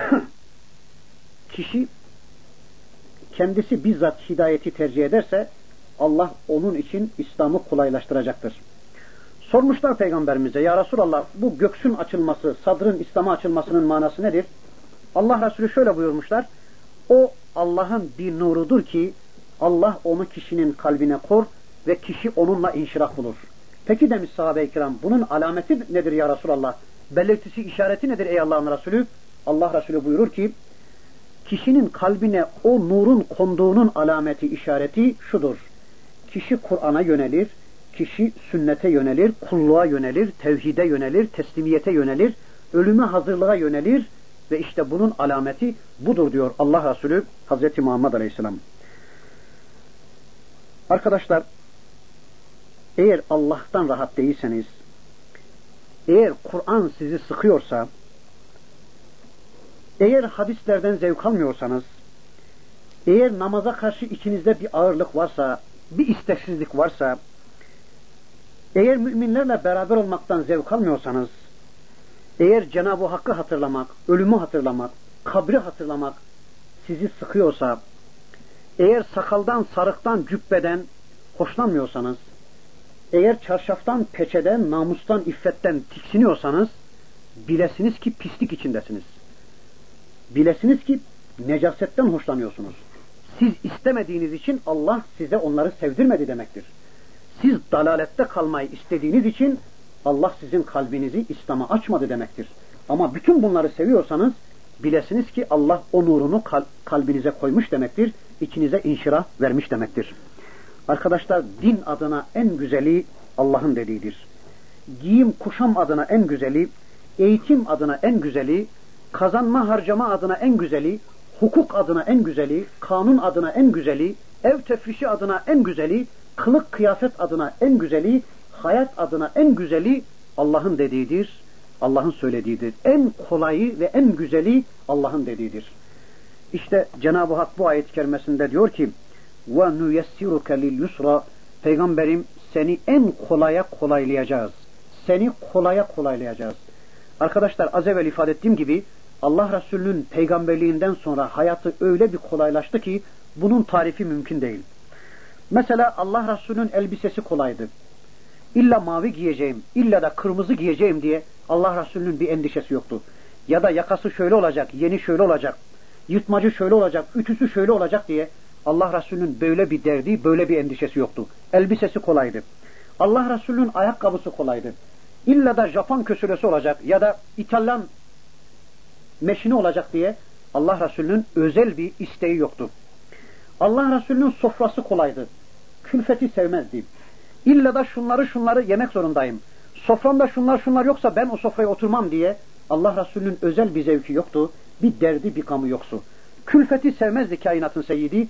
kişi kendisi bizzat hidayeti tercih ederse Allah onun için İslam'ı kolaylaştıracaktır. Sormuşlar peygamberimize ya Resulallah bu göksün açılması, sadrın İslam'a açılmasının manası nedir? Allah Resulü şöyle buyurmuşlar. O Allah'ın bir nurudur ki Allah onu kişinin kalbine kor ve kişi onunla inşirah bulur. Peki demiş sahabe-i kiram bunun alameti nedir ya Resulallah? Belirtisi işareti nedir ey Allah'ın Resulü? Allah Resulü buyurur ki kişinin kalbine o nurun konduğunun alameti işareti şudur. Kişi Kur'an'a yönelir, kişi sünnete yönelir, kulluğa yönelir, tevhide yönelir, teslimiyete yönelir, ölüme hazırlığa yönelir ve işte bunun alameti budur diyor Allah Resulü Hazreti Muhammed Aleyhisselam. Arkadaşlar eğer Allah'tan rahat değilseniz, eğer Kur'an sizi sıkıyorsa, eğer hadislerden zevk almıyorsanız, eğer namaza karşı içinizde bir ağırlık varsa, bir isteksizlik varsa, eğer müminlerle beraber olmaktan zevk almıyorsanız, eğer Cenab-ı Hakk'ı hatırlamak, ölümü hatırlamak, kabri hatırlamak sizi sıkıyorsa, eğer sakaldan, sarıktan, cübbeden hoşlanmıyorsanız, eğer çarşaftan, peçeden, namustan, iffetten tiksiniyorsanız, bilesiniz ki pislik içindesiniz. Bilesiniz ki necasetten hoşlanıyorsunuz. Siz istemediğiniz için Allah size onları sevdirmedi demektir. Siz dalalette kalmayı istediğiniz için Allah sizin kalbinizi İslam'a açmadı demektir. Ama bütün bunları seviyorsanız bilesiniz ki Allah o nurunu kalbinize koymuş demektir. İçinize inşirah vermiş demektir. Arkadaşlar din adına en güzeli Allah'ın dediğidir. Giyim kuşam adına en güzeli, eğitim adına en güzeli, kazanma harcama adına en güzeli, hukuk adına en güzeli, kanun adına en güzeli, ev tefrişi adına en güzeli, kılık kıyafet adına en güzeli, hayat adına en güzeli Allah'ın dediğidir. Allah'ın söylediğidir. En kolayı ve en güzeli Allah'ın dediğidir. İşte Cenab-ı Hak bu ayet-i kerimesinde diyor ki ve nuyessiruke lil yusra Peygamberim seni en kolaya kolaylayacağız. Seni kolaya kolaylayacağız. Arkadaşlar az evvel ifade ettiğim gibi Allah Resulü'nün peygamberliğinden sonra hayatı öyle bir kolaylaştı ki bunun tarifi mümkün değil. Mesela Allah Resulü'nün elbisesi kolaydı. İlla mavi giyeceğim, illa da kırmızı giyeceğim diye Allah Resulü'nün bir endişesi yoktu. Ya da yakası şöyle olacak, yeni şöyle olacak, yırtmacı şöyle olacak, ütüsü şöyle olacak diye Allah Resulü'nün böyle bir derdi, böyle bir endişesi yoktu. Elbisesi kolaydı. Allah Resulü'nün ayakkabısı kolaydı. İlla da Japon kösüresi olacak ya da İtalyan meşini olacak diye Allah Resulü'nün özel bir isteği yoktu. Allah Resulü'nün sofrası kolaydı. Külfeti sevmezdi. İlla da şunları şunları yemek zorundayım. Soframda şunlar şunlar yoksa ben o sofraya oturmam diye Allah Resulü'nün özel bir zevki yoktu. Bir derdi bir kamı yoksu. Külfeti sevmezdi kainatın seyyidi.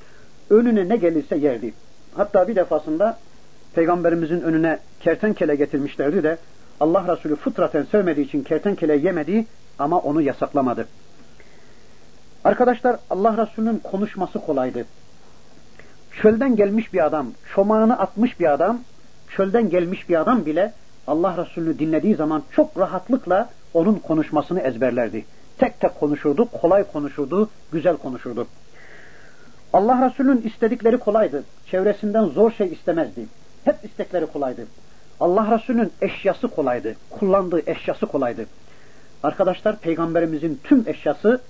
Önüne ne gelirse yerdi. Hatta bir defasında Peygamberimizin önüne kertenkele getirmişlerdi de Allah Resulü fıtraten sevmediği için kertenkele yemedi ama onu yasaklamadı. Arkadaşlar Allah Resulü'nün konuşması kolaydı. Çölden gelmiş bir adam, çomağını atmış bir adam, çölden gelmiş bir adam bile Allah Resulü'nü dinlediği zaman çok rahatlıkla onun konuşmasını ezberlerdi. Tek tek konuşurdu, kolay konuşurdu, güzel konuşurdu. Allah Resulü'nün istedikleri kolaydı. Çevresinden zor şey istemezdi. Hep istekleri kolaydı. Allah Resulü'nün eşyası kolaydı. Kullandığı eşyası kolaydı. Arkadaşlar peygamberimizin tüm eşyası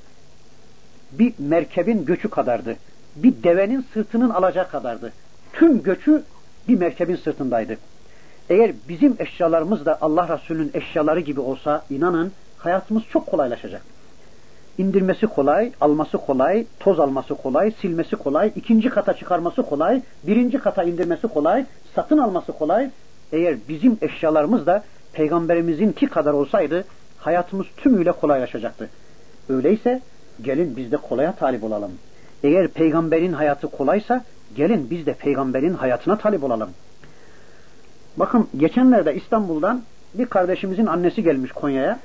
bir merkebin göçü kadardı. Bir devenin sırtının alacağı kadardı. Tüm göçü bir merkebin sırtındaydı. Eğer bizim eşyalarımız da Allah Resulü'nün eşyaları gibi olsa inanın hayatımız çok kolaylaşacak. İndirmesi kolay, alması kolay, toz alması kolay, silmesi kolay, ikinci kata çıkarması kolay, birinci kata indirmesi kolay, satın alması kolay. Eğer bizim eşyalarımız da peygamberimizinki kadar olsaydı hayatımız tümüyle kolaylaşacaktı. Öyleyse gelin biz de kolaya talip olalım. Eğer peygamberin hayatı kolaysa gelin biz de peygamberin hayatına talip olalım. Bakın geçenlerde İstanbul'dan bir kardeşimizin annesi gelmiş Konya'ya.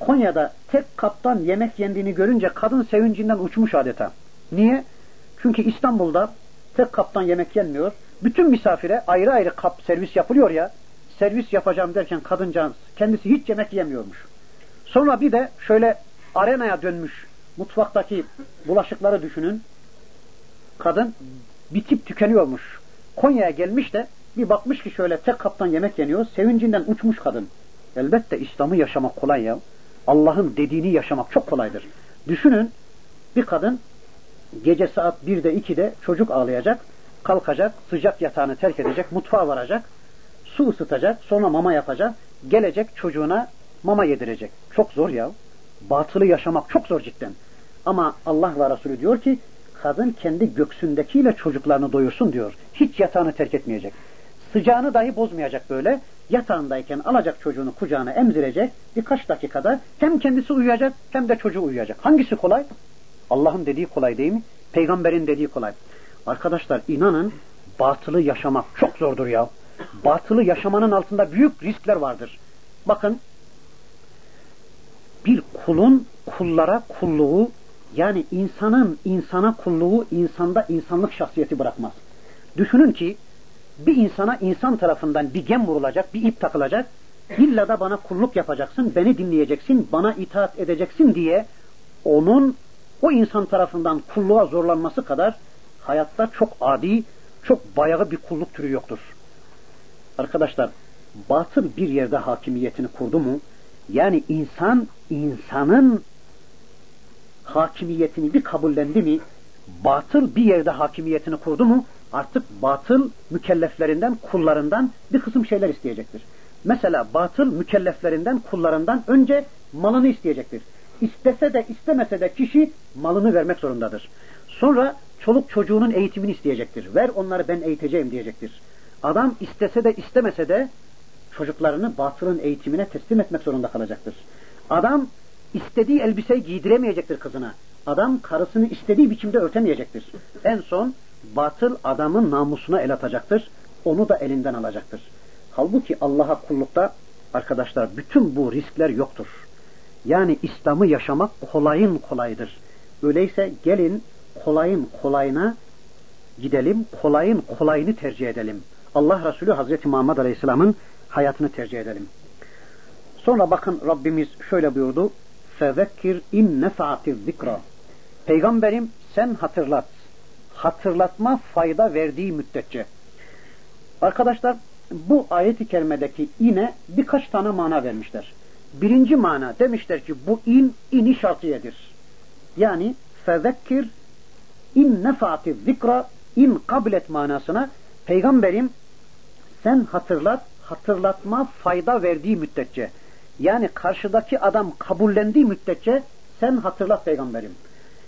Konya'da tek kaptan yemek yendiğini görünce kadın sevincinden uçmuş adeta. Niye? Çünkü İstanbul'da tek kaptan yemek yenmiyor. Bütün misafire ayrı ayrı kap servis yapılıyor ya. Servis yapacağım derken kadıncağız kendisi hiç yemek yemiyormuş. Sonra bir de şöyle arenaya dönmüş mutfaktaki bulaşıkları düşünün. Kadın bitip tükeniyormuş. Konya'ya gelmiş de bir bakmış ki şöyle tek kaptan yemek yeniyor. Sevincinden uçmuş kadın. Elbette İslam'ı yaşamak kolay ya. Allah'ın dediğini yaşamak çok kolaydır. Düşünün bir kadın gece saat 1'de 2'de çocuk ağlayacak, kalkacak, sıcak yatağını terk edecek, mutfağa varacak, su ısıtacak, sonra mama yapacak, gelecek çocuğuna mama yedirecek. Çok zor ya. Batılı yaşamak çok zor cidden. Ama Allah ve Resulü diyor ki kadın kendi göksündekiyle çocuklarını doyursun diyor. Hiç yatağını terk etmeyecek. Sıcağını dahi bozmayacak böyle. Yatağındayken alacak çocuğunu kucağına emzirecek. Birkaç dakikada hem kendisi uyuyacak hem de çocuğu uyuyacak. Hangisi kolay? Allah'ın dediği kolay değil mi? Peygamberin dediği kolay. Arkadaşlar inanın batılı yaşamak çok zordur ya. Batılı yaşamanın altında büyük riskler vardır. Bakın bir kulun kullara kulluğu yani insanın insana kulluğu insanda insanlık şahsiyeti bırakmaz. Düşünün ki bir insana insan tarafından bir gem vurulacak, bir ip takılacak. İlla da bana kulluk yapacaksın, beni dinleyeceksin, bana itaat edeceksin diye onun o insan tarafından kulluğa zorlanması kadar hayatta çok adi, çok bayağı bir kulluk türü yoktur. Arkadaşlar, batıl bir yerde hakimiyetini kurdu mu, yani insan, insanın hakimiyetini bir kabullendi mi, batıl bir yerde hakimiyetini kurdu mu, artık batıl mükelleflerinden, kullarından bir kısım şeyler isteyecektir. Mesela batıl mükelleflerinden, kullarından önce malını isteyecektir. İstese de istemese de kişi malını vermek zorundadır. Sonra çoluk çocuğunun eğitimini isteyecektir. Ver onları ben eğiteceğim diyecektir. Adam istese de istemese de çocuklarını batılın eğitimine teslim etmek zorunda kalacaktır. Adam istediği elbiseyi giydiremeyecektir kızına. Adam karısını istediği biçimde örtemeyecektir. En son batıl adamın namusuna el atacaktır. Onu da elinden alacaktır. Halbuki Allah'a kullukta arkadaşlar bütün bu riskler yoktur. Yani İslam'ı yaşamak kolayın kolaydır. Öyleyse gelin kolayın kolayına gidelim, kolayın kolayını tercih edelim. Allah Resulü Hazreti Muhammed Aleyhisselam'ın hayatını tercih edelim. Sonra bakın Rabbimiz şöyle buyurdu. Fezekkir in nefaati zikra. Peygamberim sen hatırlat. Hatırlatma fayda verdiği müddetçe. Arkadaşlar bu ayet-i kerimedeki ine birkaç tane mana vermişler. Birinci mana demişler ki bu in ini şartiyedir. Yani fezekkir in nefaati zikra in kablet manasına peygamberim sen hatırlat hatırlatma fayda verdiği müddetçe yani karşıdaki adam kabullendiği müddetçe sen hatırlat peygamberim.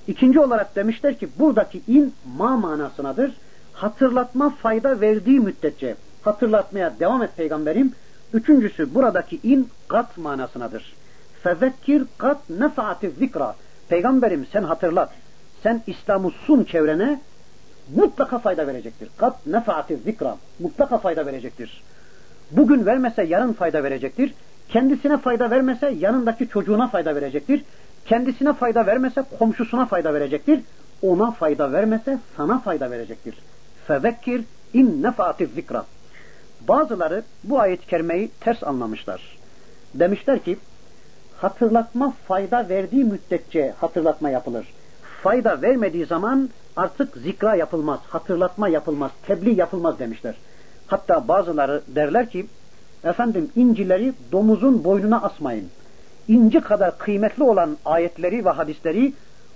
İkinci olarak demişler ki buradaki in ma manasınadır. Hatırlatma fayda verdiği müddetçe hatırlatmaya devam et peygamberim. Üçüncüsü buradaki in kat manasınadır. Fezekkir kat nefaati zikra. Peygamberim sen hatırlat. Sen İslam'ı sun çevrene mutlaka fayda verecektir. Kat nefaati zikra. Mutlaka fayda verecektir. Bugün vermese yarın fayda verecektir. Kendisine fayda vermese yanındaki çocuğuna fayda verecektir. Kendisine fayda vermese komşusuna fayda verecektir. Ona fayda vermese sana fayda verecektir. Fezekkir in nefaati zikra. Bazıları bu ayet-i kerimeyi ters anlamışlar. Demişler ki hatırlatma fayda verdiği müddetçe hatırlatma yapılır. Fayda vermediği zaman artık zikra yapılmaz, hatırlatma yapılmaz, tebliğ yapılmaz demişler. Hatta bazıları derler ki efendim incileri domuzun boynuna asmayın. İnci kadar kıymetli olan ayetleri ve hadisleri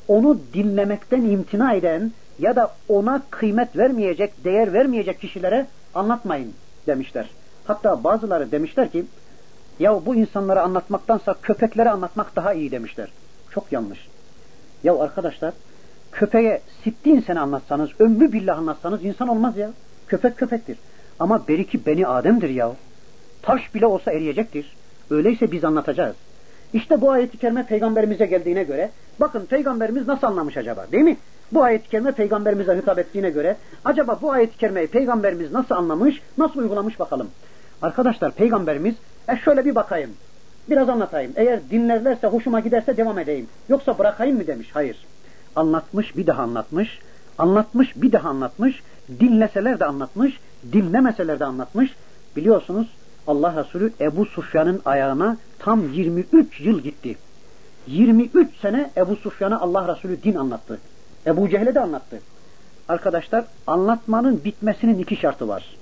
onu dinlemekten imtina eden ya da ona kıymet vermeyecek, değer vermeyecek kişilere anlatmayın demişler. Hatta bazıları demişler ki ya bu insanlara anlatmaktansa köpeklere anlatmak daha iyi demişler. Çok yanlış. Ya arkadaşlar köpeğe sittin sene anlatsanız, ömrü billah anlatsanız insan olmaz ya. Köpek köpektir. Ama beriki beni Adem'dir ya. Taş bile olsa eriyecektir. Öyleyse biz anlatacağız. İşte bu ayet-i kerime peygamberimize geldiğine göre bakın peygamberimiz nasıl anlamış acaba değil mi? Bu ayet-i kerime peygamberimize hitap ettiğine göre acaba bu ayet-i kerimeyi peygamberimiz nasıl anlamış, nasıl uygulamış bakalım. Arkadaşlar peygamberimiz e şöyle bir bakayım. Biraz anlatayım. Eğer dinlerlerse hoşuma giderse devam edeyim. Yoksa bırakayım mı demiş. Hayır. Anlatmış bir daha anlatmış. Anlatmış bir daha anlatmış. Dinleseler de anlatmış. Dinlemeseler de anlatmış. Biliyorsunuz Allah Resulü Ebu Sufyan'ın ayağına tam 23 yıl gitti. 23 sene Ebu Sufyan'a Allah Resulü din anlattı. Ebu Cehil'e de anlattı. Arkadaşlar anlatmanın bitmesinin iki şartı var.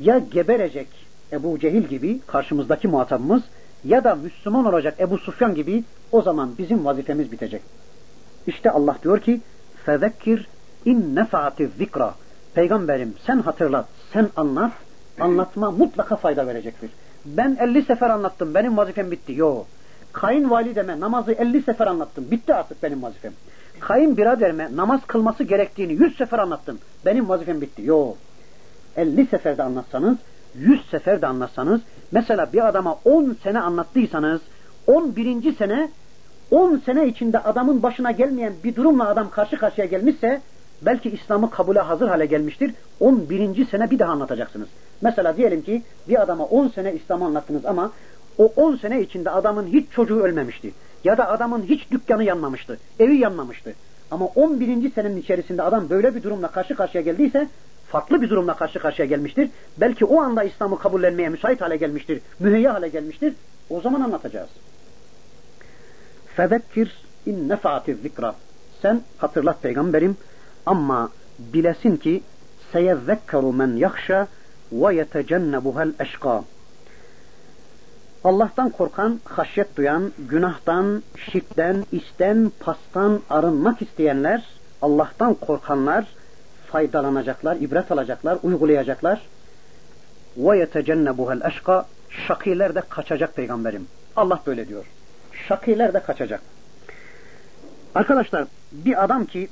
Ya geberecek Ebu Cehil gibi karşımızdaki muhatabımız ya da Müslüman olacak Ebu Sufyan gibi o zaman bizim vazifemiz bitecek. İşte Allah diyor ki fezekkir in nefaati zikra Peygamberim sen hatırlat, sen anlat, anlatma mutlaka fayda verecektir. Ben 50 sefer anlattım, benim vazifem bitti. Yo. Kayınvalideme namazı 50 sefer anlattım, bitti artık benim vazifem. Kayınbiraderime namaz kılması gerektiğini 100 sefer anlattım, benim vazifem bitti. Yo. 50 seferde anlatsanız, 100 seferde anlatsanız, mesela bir adama 10 sene anlattıysanız, 11. sene 10 sene içinde adamın başına gelmeyen bir durumla adam karşı karşıya gelmişse belki İslam'ı kabule hazır hale gelmiştir. 11. sene bir daha anlatacaksınız. Mesela diyelim ki bir adama 10 sene İslam'ı anlattınız ama o 10 sene içinde adamın hiç çocuğu ölmemişti. Ya da adamın hiç dükkanı yanmamıştı. Evi yanmamıştı. Ama 11. senenin içerisinde adam böyle bir durumla karşı karşıya geldiyse farklı bir durumla karşı karşıya gelmiştir. Belki o anda İslam'ı kabullenmeye müsait hale gelmiştir. Müheyya hale gelmiştir. O zaman anlatacağız. Fezekkir in nefaati zikra. Sen hatırlat peygamberim ama bilesin ki seyezekkeru men yahşa ve yetecennebuhel eşka. Allah'tan korkan, haşyet duyan, günahtan, şirkten, isten, pastan arınmak isteyenler, Allah'tan korkanlar faydalanacaklar, ibret alacaklar, uygulayacaklar. Ve yetecennebuhel eşka. Şakiler de kaçacak peygamberim. Allah böyle diyor. Şakiler de kaçacak. Arkadaşlar bir adam ki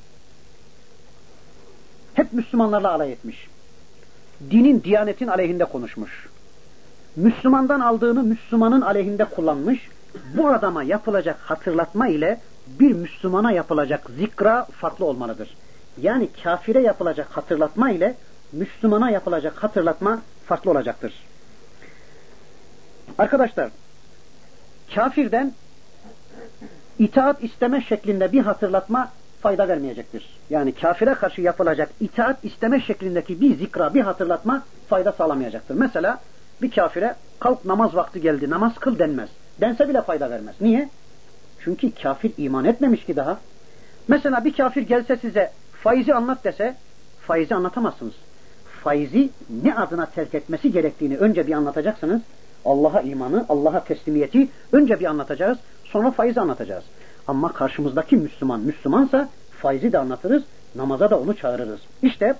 hep Müslümanlarla alay etmiş. Dinin, diyanetin aleyhinde konuşmuş. Müslümandan aldığını Müslümanın aleyhinde kullanmış. Bu adama yapılacak hatırlatma ile bir Müslümana yapılacak zikra farklı olmalıdır. Yani kafire yapılacak hatırlatma ile Müslümana yapılacak hatırlatma farklı olacaktır. Arkadaşlar, kafirden itaat isteme şeklinde bir hatırlatma fayda vermeyecektir. Yani kafire karşı yapılacak itaat isteme şeklindeki bir zikra, bir hatırlatma fayda sağlamayacaktır. Mesela bir kafire kalk namaz vakti geldi, namaz kıl denmez. Dense bile fayda vermez. Niye? Çünkü kafir iman etmemiş ki daha. Mesela bir kafir gelse size faizi anlat dese faizi anlatamazsınız. Faizi ne adına terk etmesi gerektiğini önce bir anlatacaksınız. Allah'a imanı, Allah'a teslimiyeti önce bir anlatacağız. Sonra faizi anlatacağız. Ama karşımızdaki Müslüman Müslümansa faizi de anlatırız, namaza da onu çağırırız. İşte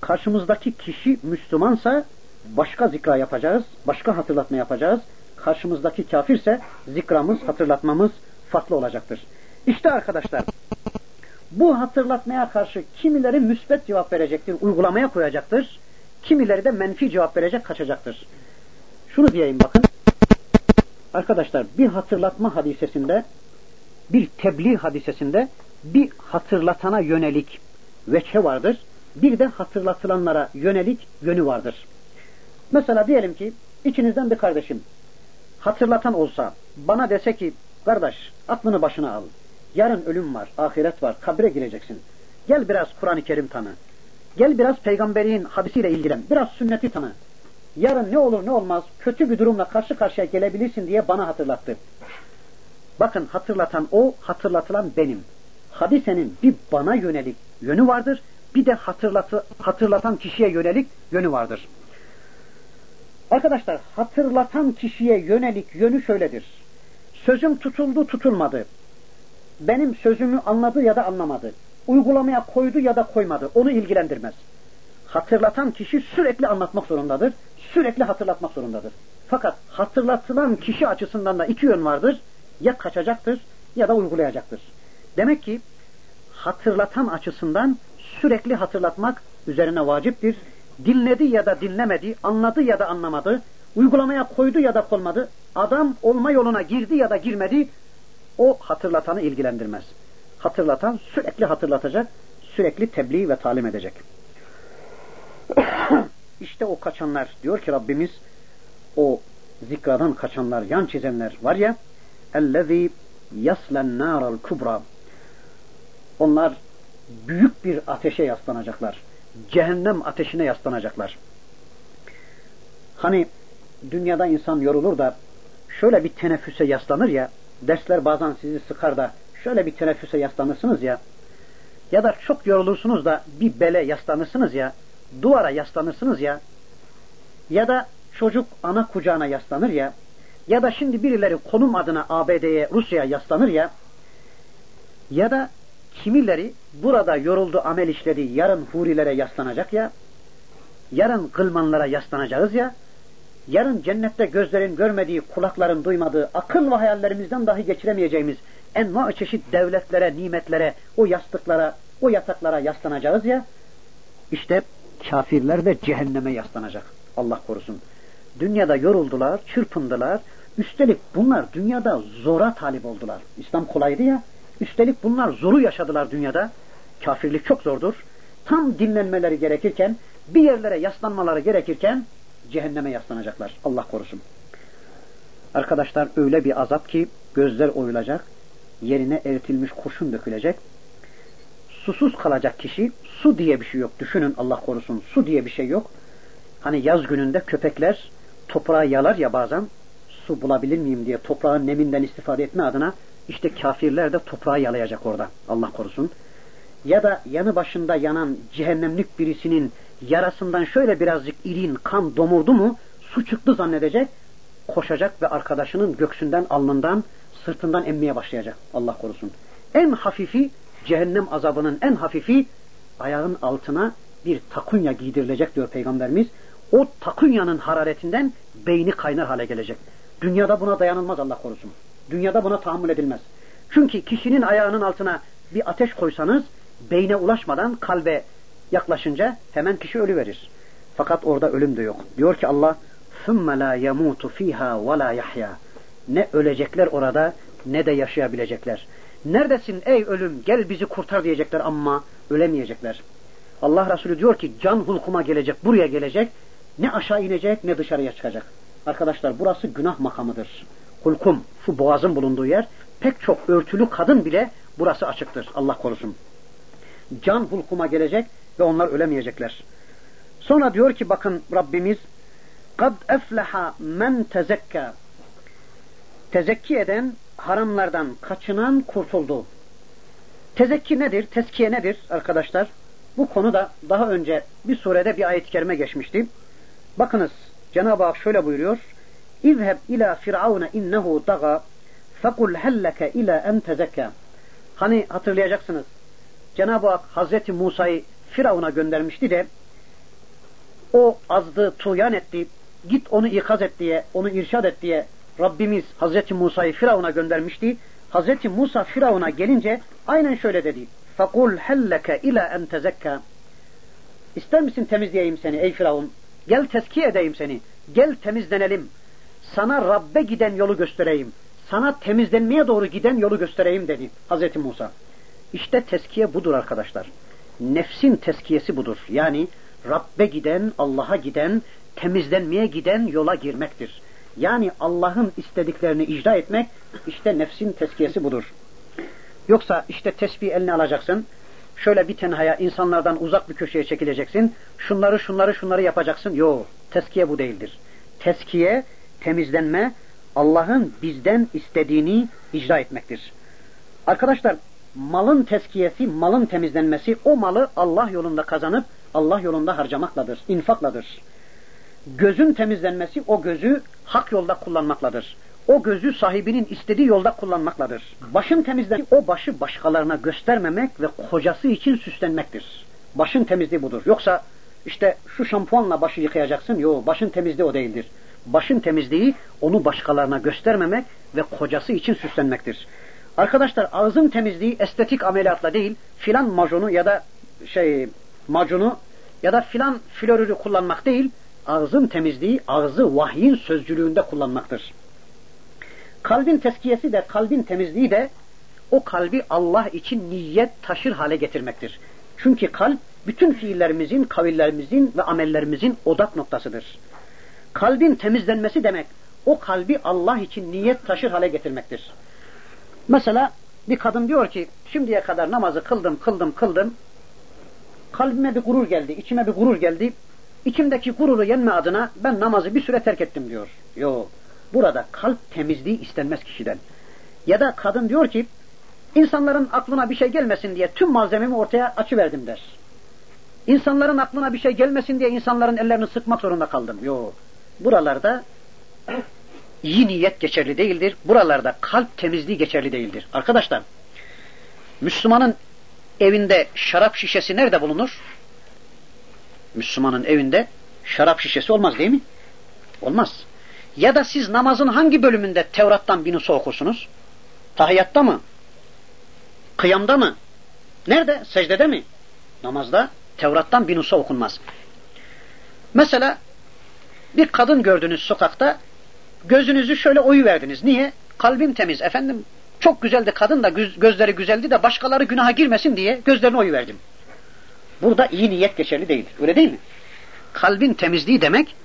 karşımızdaki kişi Müslümansa başka zikra yapacağız, başka hatırlatma yapacağız. Karşımızdaki kafirse zikramız, hatırlatmamız farklı olacaktır. İşte arkadaşlar bu hatırlatmaya karşı kimileri müsbet cevap verecektir, uygulamaya koyacaktır. Kimileri de menfi cevap verecek, kaçacaktır. Şunu diyeyim bakın. Arkadaşlar bir hatırlatma hadisesinde, bir tebliğ hadisesinde bir hatırlatana yönelik veçhe vardır. Bir de hatırlatılanlara yönelik yönü vardır. Mesela diyelim ki içinizden bir kardeşim hatırlatan olsa bana dese ki kardeş aklını başına al. Yarın ölüm var, ahiret var, kabre gireceksin. Gel biraz Kur'an-ı Kerim tanı. Gel biraz peygamberin hadisiyle ilgilen. Biraz sünneti tanı. Yarın ne olur ne olmaz kötü bir durumla karşı karşıya gelebilirsin diye bana hatırlattı. Bakın hatırlatan o, hatırlatılan benim. Hadisenin bir bana yönelik yönü vardır, bir de hatırlatı, hatırlatan kişiye yönelik yönü vardır. Arkadaşlar hatırlatan kişiye yönelik yönü şöyledir. Sözüm tutuldu tutulmadı. Benim sözümü anladı ya da anlamadı. Uygulamaya koydu ya da koymadı. Onu ilgilendirmez. Hatırlatan kişi sürekli anlatmak zorundadır. Sürekli hatırlatmak zorundadır. Fakat hatırlatılan kişi açısından da iki yön vardır. Ya kaçacaktır ya da uygulayacaktır. Demek ki hatırlatan açısından sürekli hatırlatmak üzerine vaciptir. Dinledi ya da dinlemedi, anladı ya da anlamadı, uygulamaya koydu ya da koymadı, adam olma yoluna girdi ya da girmedi, o hatırlatanı ilgilendirmez. Hatırlatan sürekli hatırlatacak, sürekli tebliğ ve talim edecek. İşte o kaçanlar diyor ki Rabbimiz o zikradan kaçanlar, yan çizenler var ya اَلَّذ۪ي يَسْلَ النَّارَ الْكُبْرَى Onlar büyük bir ateşe yaslanacaklar. Cehennem ateşine yaslanacaklar. Hani dünyada insan yorulur da şöyle bir teneffüse yaslanır ya, dersler bazen sizi sıkar da şöyle bir teneffüse yaslanırsınız ya, ya da çok yorulursunuz da bir bele yaslanırsınız ya, duvara yaslanırsınız ya, ya da çocuk ana kucağına yaslanır ya, ya da şimdi birileri konum adına ABD'ye, Rusya'ya yaslanır ya, ya da kimileri burada yoruldu amel işledi, yarın hurilere yaslanacak ya, yarın kılmanlara yaslanacağız ya, yarın cennette gözlerin görmediği, kulakların duymadığı, akıl ve hayallerimizden dahi geçiremeyeceğimiz enva çeşit devletlere, nimetlere, o yastıklara, o yataklara yaslanacağız ya, işte kafirler de cehenneme yaslanacak. Allah korusun. Dünyada yoruldular, çırpındılar. Üstelik bunlar dünyada zora talip oldular. İslam kolaydı ya. Üstelik bunlar zoru yaşadılar dünyada. Kafirlik çok zordur. Tam dinlenmeleri gerekirken, bir yerlere yaslanmaları gerekirken cehenneme yaslanacaklar. Allah korusun. Arkadaşlar öyle bir azap ki gözler oyulacak, yerine eritilmiş kurşun dökülecek. Susuz kalacak kişi, su diye bir şey yok. Düşünün Allah korusun, su diye bir şey yok. Hani yaz gününde köpekler toprağı yalar ya bazen, su bulabilir miyim diye toprağın neminden istifade etme adına işte kafirler de toprağı yalayacak orada. Allah korusun. Ya da yanı başında yanan cehennemlik birisinin yarasından şöyle birazcık irin kan domurdu mu su çıktı zannedecek koşacak ve arkadaşının göksünden alnından sırtından emmeye başlayacak. Allah korusun. En hafifi cehennem azabının en hafifi ayağın altına bir takunya giydirilecek diyor Peygamberimiz. O takunyanın hararetinden beyni kaynar hale gelecek. Dünyada buna dayanılmaz Allah korusun. Dünyada buna tahammül edilmez. Çünkü kişinin ayağının altına bir ateş koysanız beyne ulaşmadan kalbe yaklaşınca hemen kişi ölü verir. Fakat orada ölüm de yok. Diyor ki Allah ثُمَّ لَا يَمُوتُ ف۪يهَا وَلَا يَحْيَا Ne ölecekler orada ne de yaşayabilecekler. Neredesin ey ölüm gel bizi kurtar diyecekler ama ölemeyecekler. Allah Resulü diyor ki can hulkuma gelecek buraya gelecek ne aşağı inecek ne dışarıya çıkacak. Arkadaşlar burası günah makamıdır. Hulkum şu boğazın bulunduğu yer pek çok örtülü kadın bile burası açıktır. Allah korusun. Can hulkuma gelecek ve onlar ölemeyecekler. Sonra diyor ki bakın Rabbimiz kad efleha men tezekka tezekki eden haramlardan kaçınan kurtuldu. Tezekki nedir? Teskiye nedir arkadaşlar? Bu konuda daha önce bir surede bir ayet-i kerime geçmişti. Bakınız Cenab-ı Hak şöyle buyuruyor. İzheb ila firavuna innehu daga fekul helleke ila en tezekka. Hani hatırlayacaksınız. Cenab-ı Hak Hazreti Musa'yı Firavun'a göndermişti de o azdı, tuyan etti, git onu ikaz et diye, onu irşad et diye Rabbimiz Hazreti Musa'yı Firavun'a göndermişti. Hazreti Musa Firavun'a gelince aynen şöyle dedi. فَقُلْ هَلَّكَ ila en tezekka. İster misin temizleyeyim seni ey Firavun? Gel teskiye edeyim seni. Gel temizlenelim. Sana Rabbe giden yolu göstereyim. Sana temizlenmeye doğru giden yolu göstereyim dedi Hazreti Musa. İşte teskiye budur arkadaşlar. Nefsin teskiyesi budur. Yani Rabbe giden, Allah'a giden, temizlenmeye giden yola girmektir. Yani Allah'ın istediklerini icra etmek işte nefsin teskiyesi budur. Yoksa işte tesbih eline alacaksın. Şöyle bir tenhaya insanlardan uzak bir köşeye çekileceksin. Şunları şunları şunları yapacaksın. Yok. Teskiye bu değildir. Teskiye, temizlenme Allah'ın bizden istediğini icra etmektir. Arkadaşlar malın teskiyesi, malın temizlenmesi o malı Allah yolunda kazanıp Allah yolunda harcamakladır, infakladır. Gözün temizlenmesi o gözü hak yolda kullanmakladır. O gözü sahibinin istediği yolda kullanmakladır. Başın temizlenmesi o başı başkalarına göstermemek ve kocası için süslenmektir. Başın temizliği budur. Yoksa işte şu şampuanla başı yıkayacaksın. Yok başın temizliği o değildir. Başın temizliği onu başkalarına göstermemek ve kocası için süslenmektir. Arkadaşlar ağzın temizliği estetik ameliyatla değil, filan macunu ya da şey macunu ya da filan florürü kullanmak değil, ağzın temizliği ağzı vahyin sözcülüğünde kullanmaktır. Kalbin teskiyesi de kalbin temizliği de o kalbi Allah için niyet taşır hale getirmektir. Çünkü kalp bütün fiillerimizin, kavillerimizin ve amellerimizin odak noktasıdır. Kalbin temizlenmesi demek o kalbi Allah için niyet taşır hale getirmektir. Mesela bir kadın diyor ki şimdiye kadar namazı kıldım, kıldım, kıldım. Kalbime bir gurur geldi, içime bir gurur geldi. İçimdeki gururu yenme adına ben namazı bir süre terk ettim diyor. Yo, burada kalp temizliği istenmez kişiden. Ya da kadın diyor ki insanların aklına bir şey gelmesin diye tüm malzememi ortaya açıverdim der. İnsanların aklına bir şey gelmesin diye insanların ellerini sıkmak zorunda kaldım. Yo, buralarda iyi niyet geçerli değildir. Buralarda kalp temizliği geçerli değildir. Arkadaşlar, Müslümanın evinde şarap şişesi nerede bulunur? Müslümanın evinde şarap şişesi olmaz değil mi? Olmaz. Ya da siz namazın hangi bölümünde Tevrat'tan bir nusu okursunuz? Tahiyyatta mı? Kıyamda mı? Nerede? Secdede mi? Namazda Tevrat'tan bir nusa okunmaz. Mesela bir kadın gördünüz sokakta gözünüzü şöyle oyu verdiniz. Niye? Kalbim temiz efendim. Çok güzeldi kadın da göz, gözleri güzeldi de başkaları günaha girmesin diye gözlerine oyu verdim. Burada iyi niyet geçerli değil. Öyle değil mi? Kalbin temizliği demek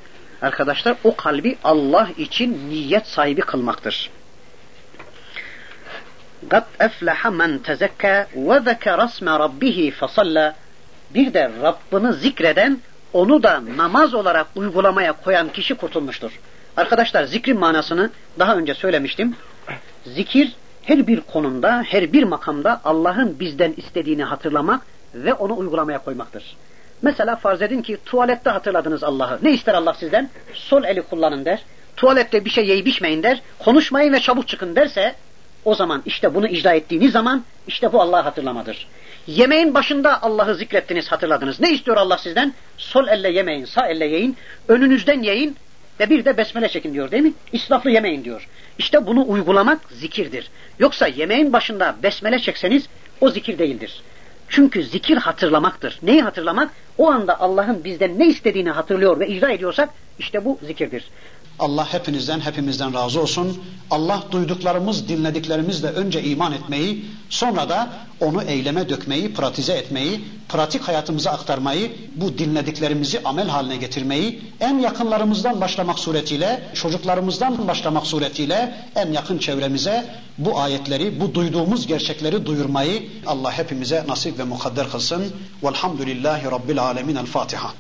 arkadaşlar o kalbi Allah için niyet sahibi kılmaktır. قَدْ اَفْلَحَ مَنْ تَزَكَّى وَذَكَرَ اسْمَ رَبِّهِ فَصَلَّى Bir de Rabbini zikreden, onu da namaz olarak uygulamaya koyan kişi kurtulmuştur. Arkadaşlar zikrin manasını daha önce söylemiştim. Zikir her bir konumda, her bir makamda Allah'ın bizden istediğini hatırlamak ve onu uygulamaya koymaktır. Mesela farz edin ki tuvalette hatırladınız Allah'ı. Ne ister Allah sizden? Sol eli kullanın der. Tuvalette bir şey yiyip içmeyin der. Konuşmayın ve çabuk çıkın derse o zaman işte bunu icra ettiğiniz zaman işte bu Allah'ı hatırlamadır. Yemeğin başında Allah'ı zikrettiniz, hatırladınız. Ne istiyor Allah sizden? Sol elle yemeyin, sağ elle yiyin, önünüzden yiyin ve bir de besmele çekin diyor değil mi? İsraflı yemeyin diyor. İşte bunu uygulamak zikirdir. Yoksa yemeğin başında besmele çekseniz o zikir değildir. Çünkü zikir hatırlamaktır. Neyi hatırlamak? O anda Allah'ın bizden ne istediğini hatırlıyor ve icra ediyorsak işte bu zikirdir. Allah hepinizden hepimizden razı olsun. Allah duyduklarımız, dinlediklerimizle önce iman etmeyi, sonra da onu eyleme dökmeyi, pratize etmeyi, pratik hayatımıza aktarmayı, bu dinlediklerimizi amel haline getirmeyi, en yakınlarımızdan başlamak suretiyle, çocuklarımızdan başlamak suretiyle en yakın çevremize bu ayetleri, bu duyduğumuz gerçekleri duyurmayı Allah hepimize nasip ve mukadder kılsın. Velhamdülillahi Rabbil Alemin. El Fatiha.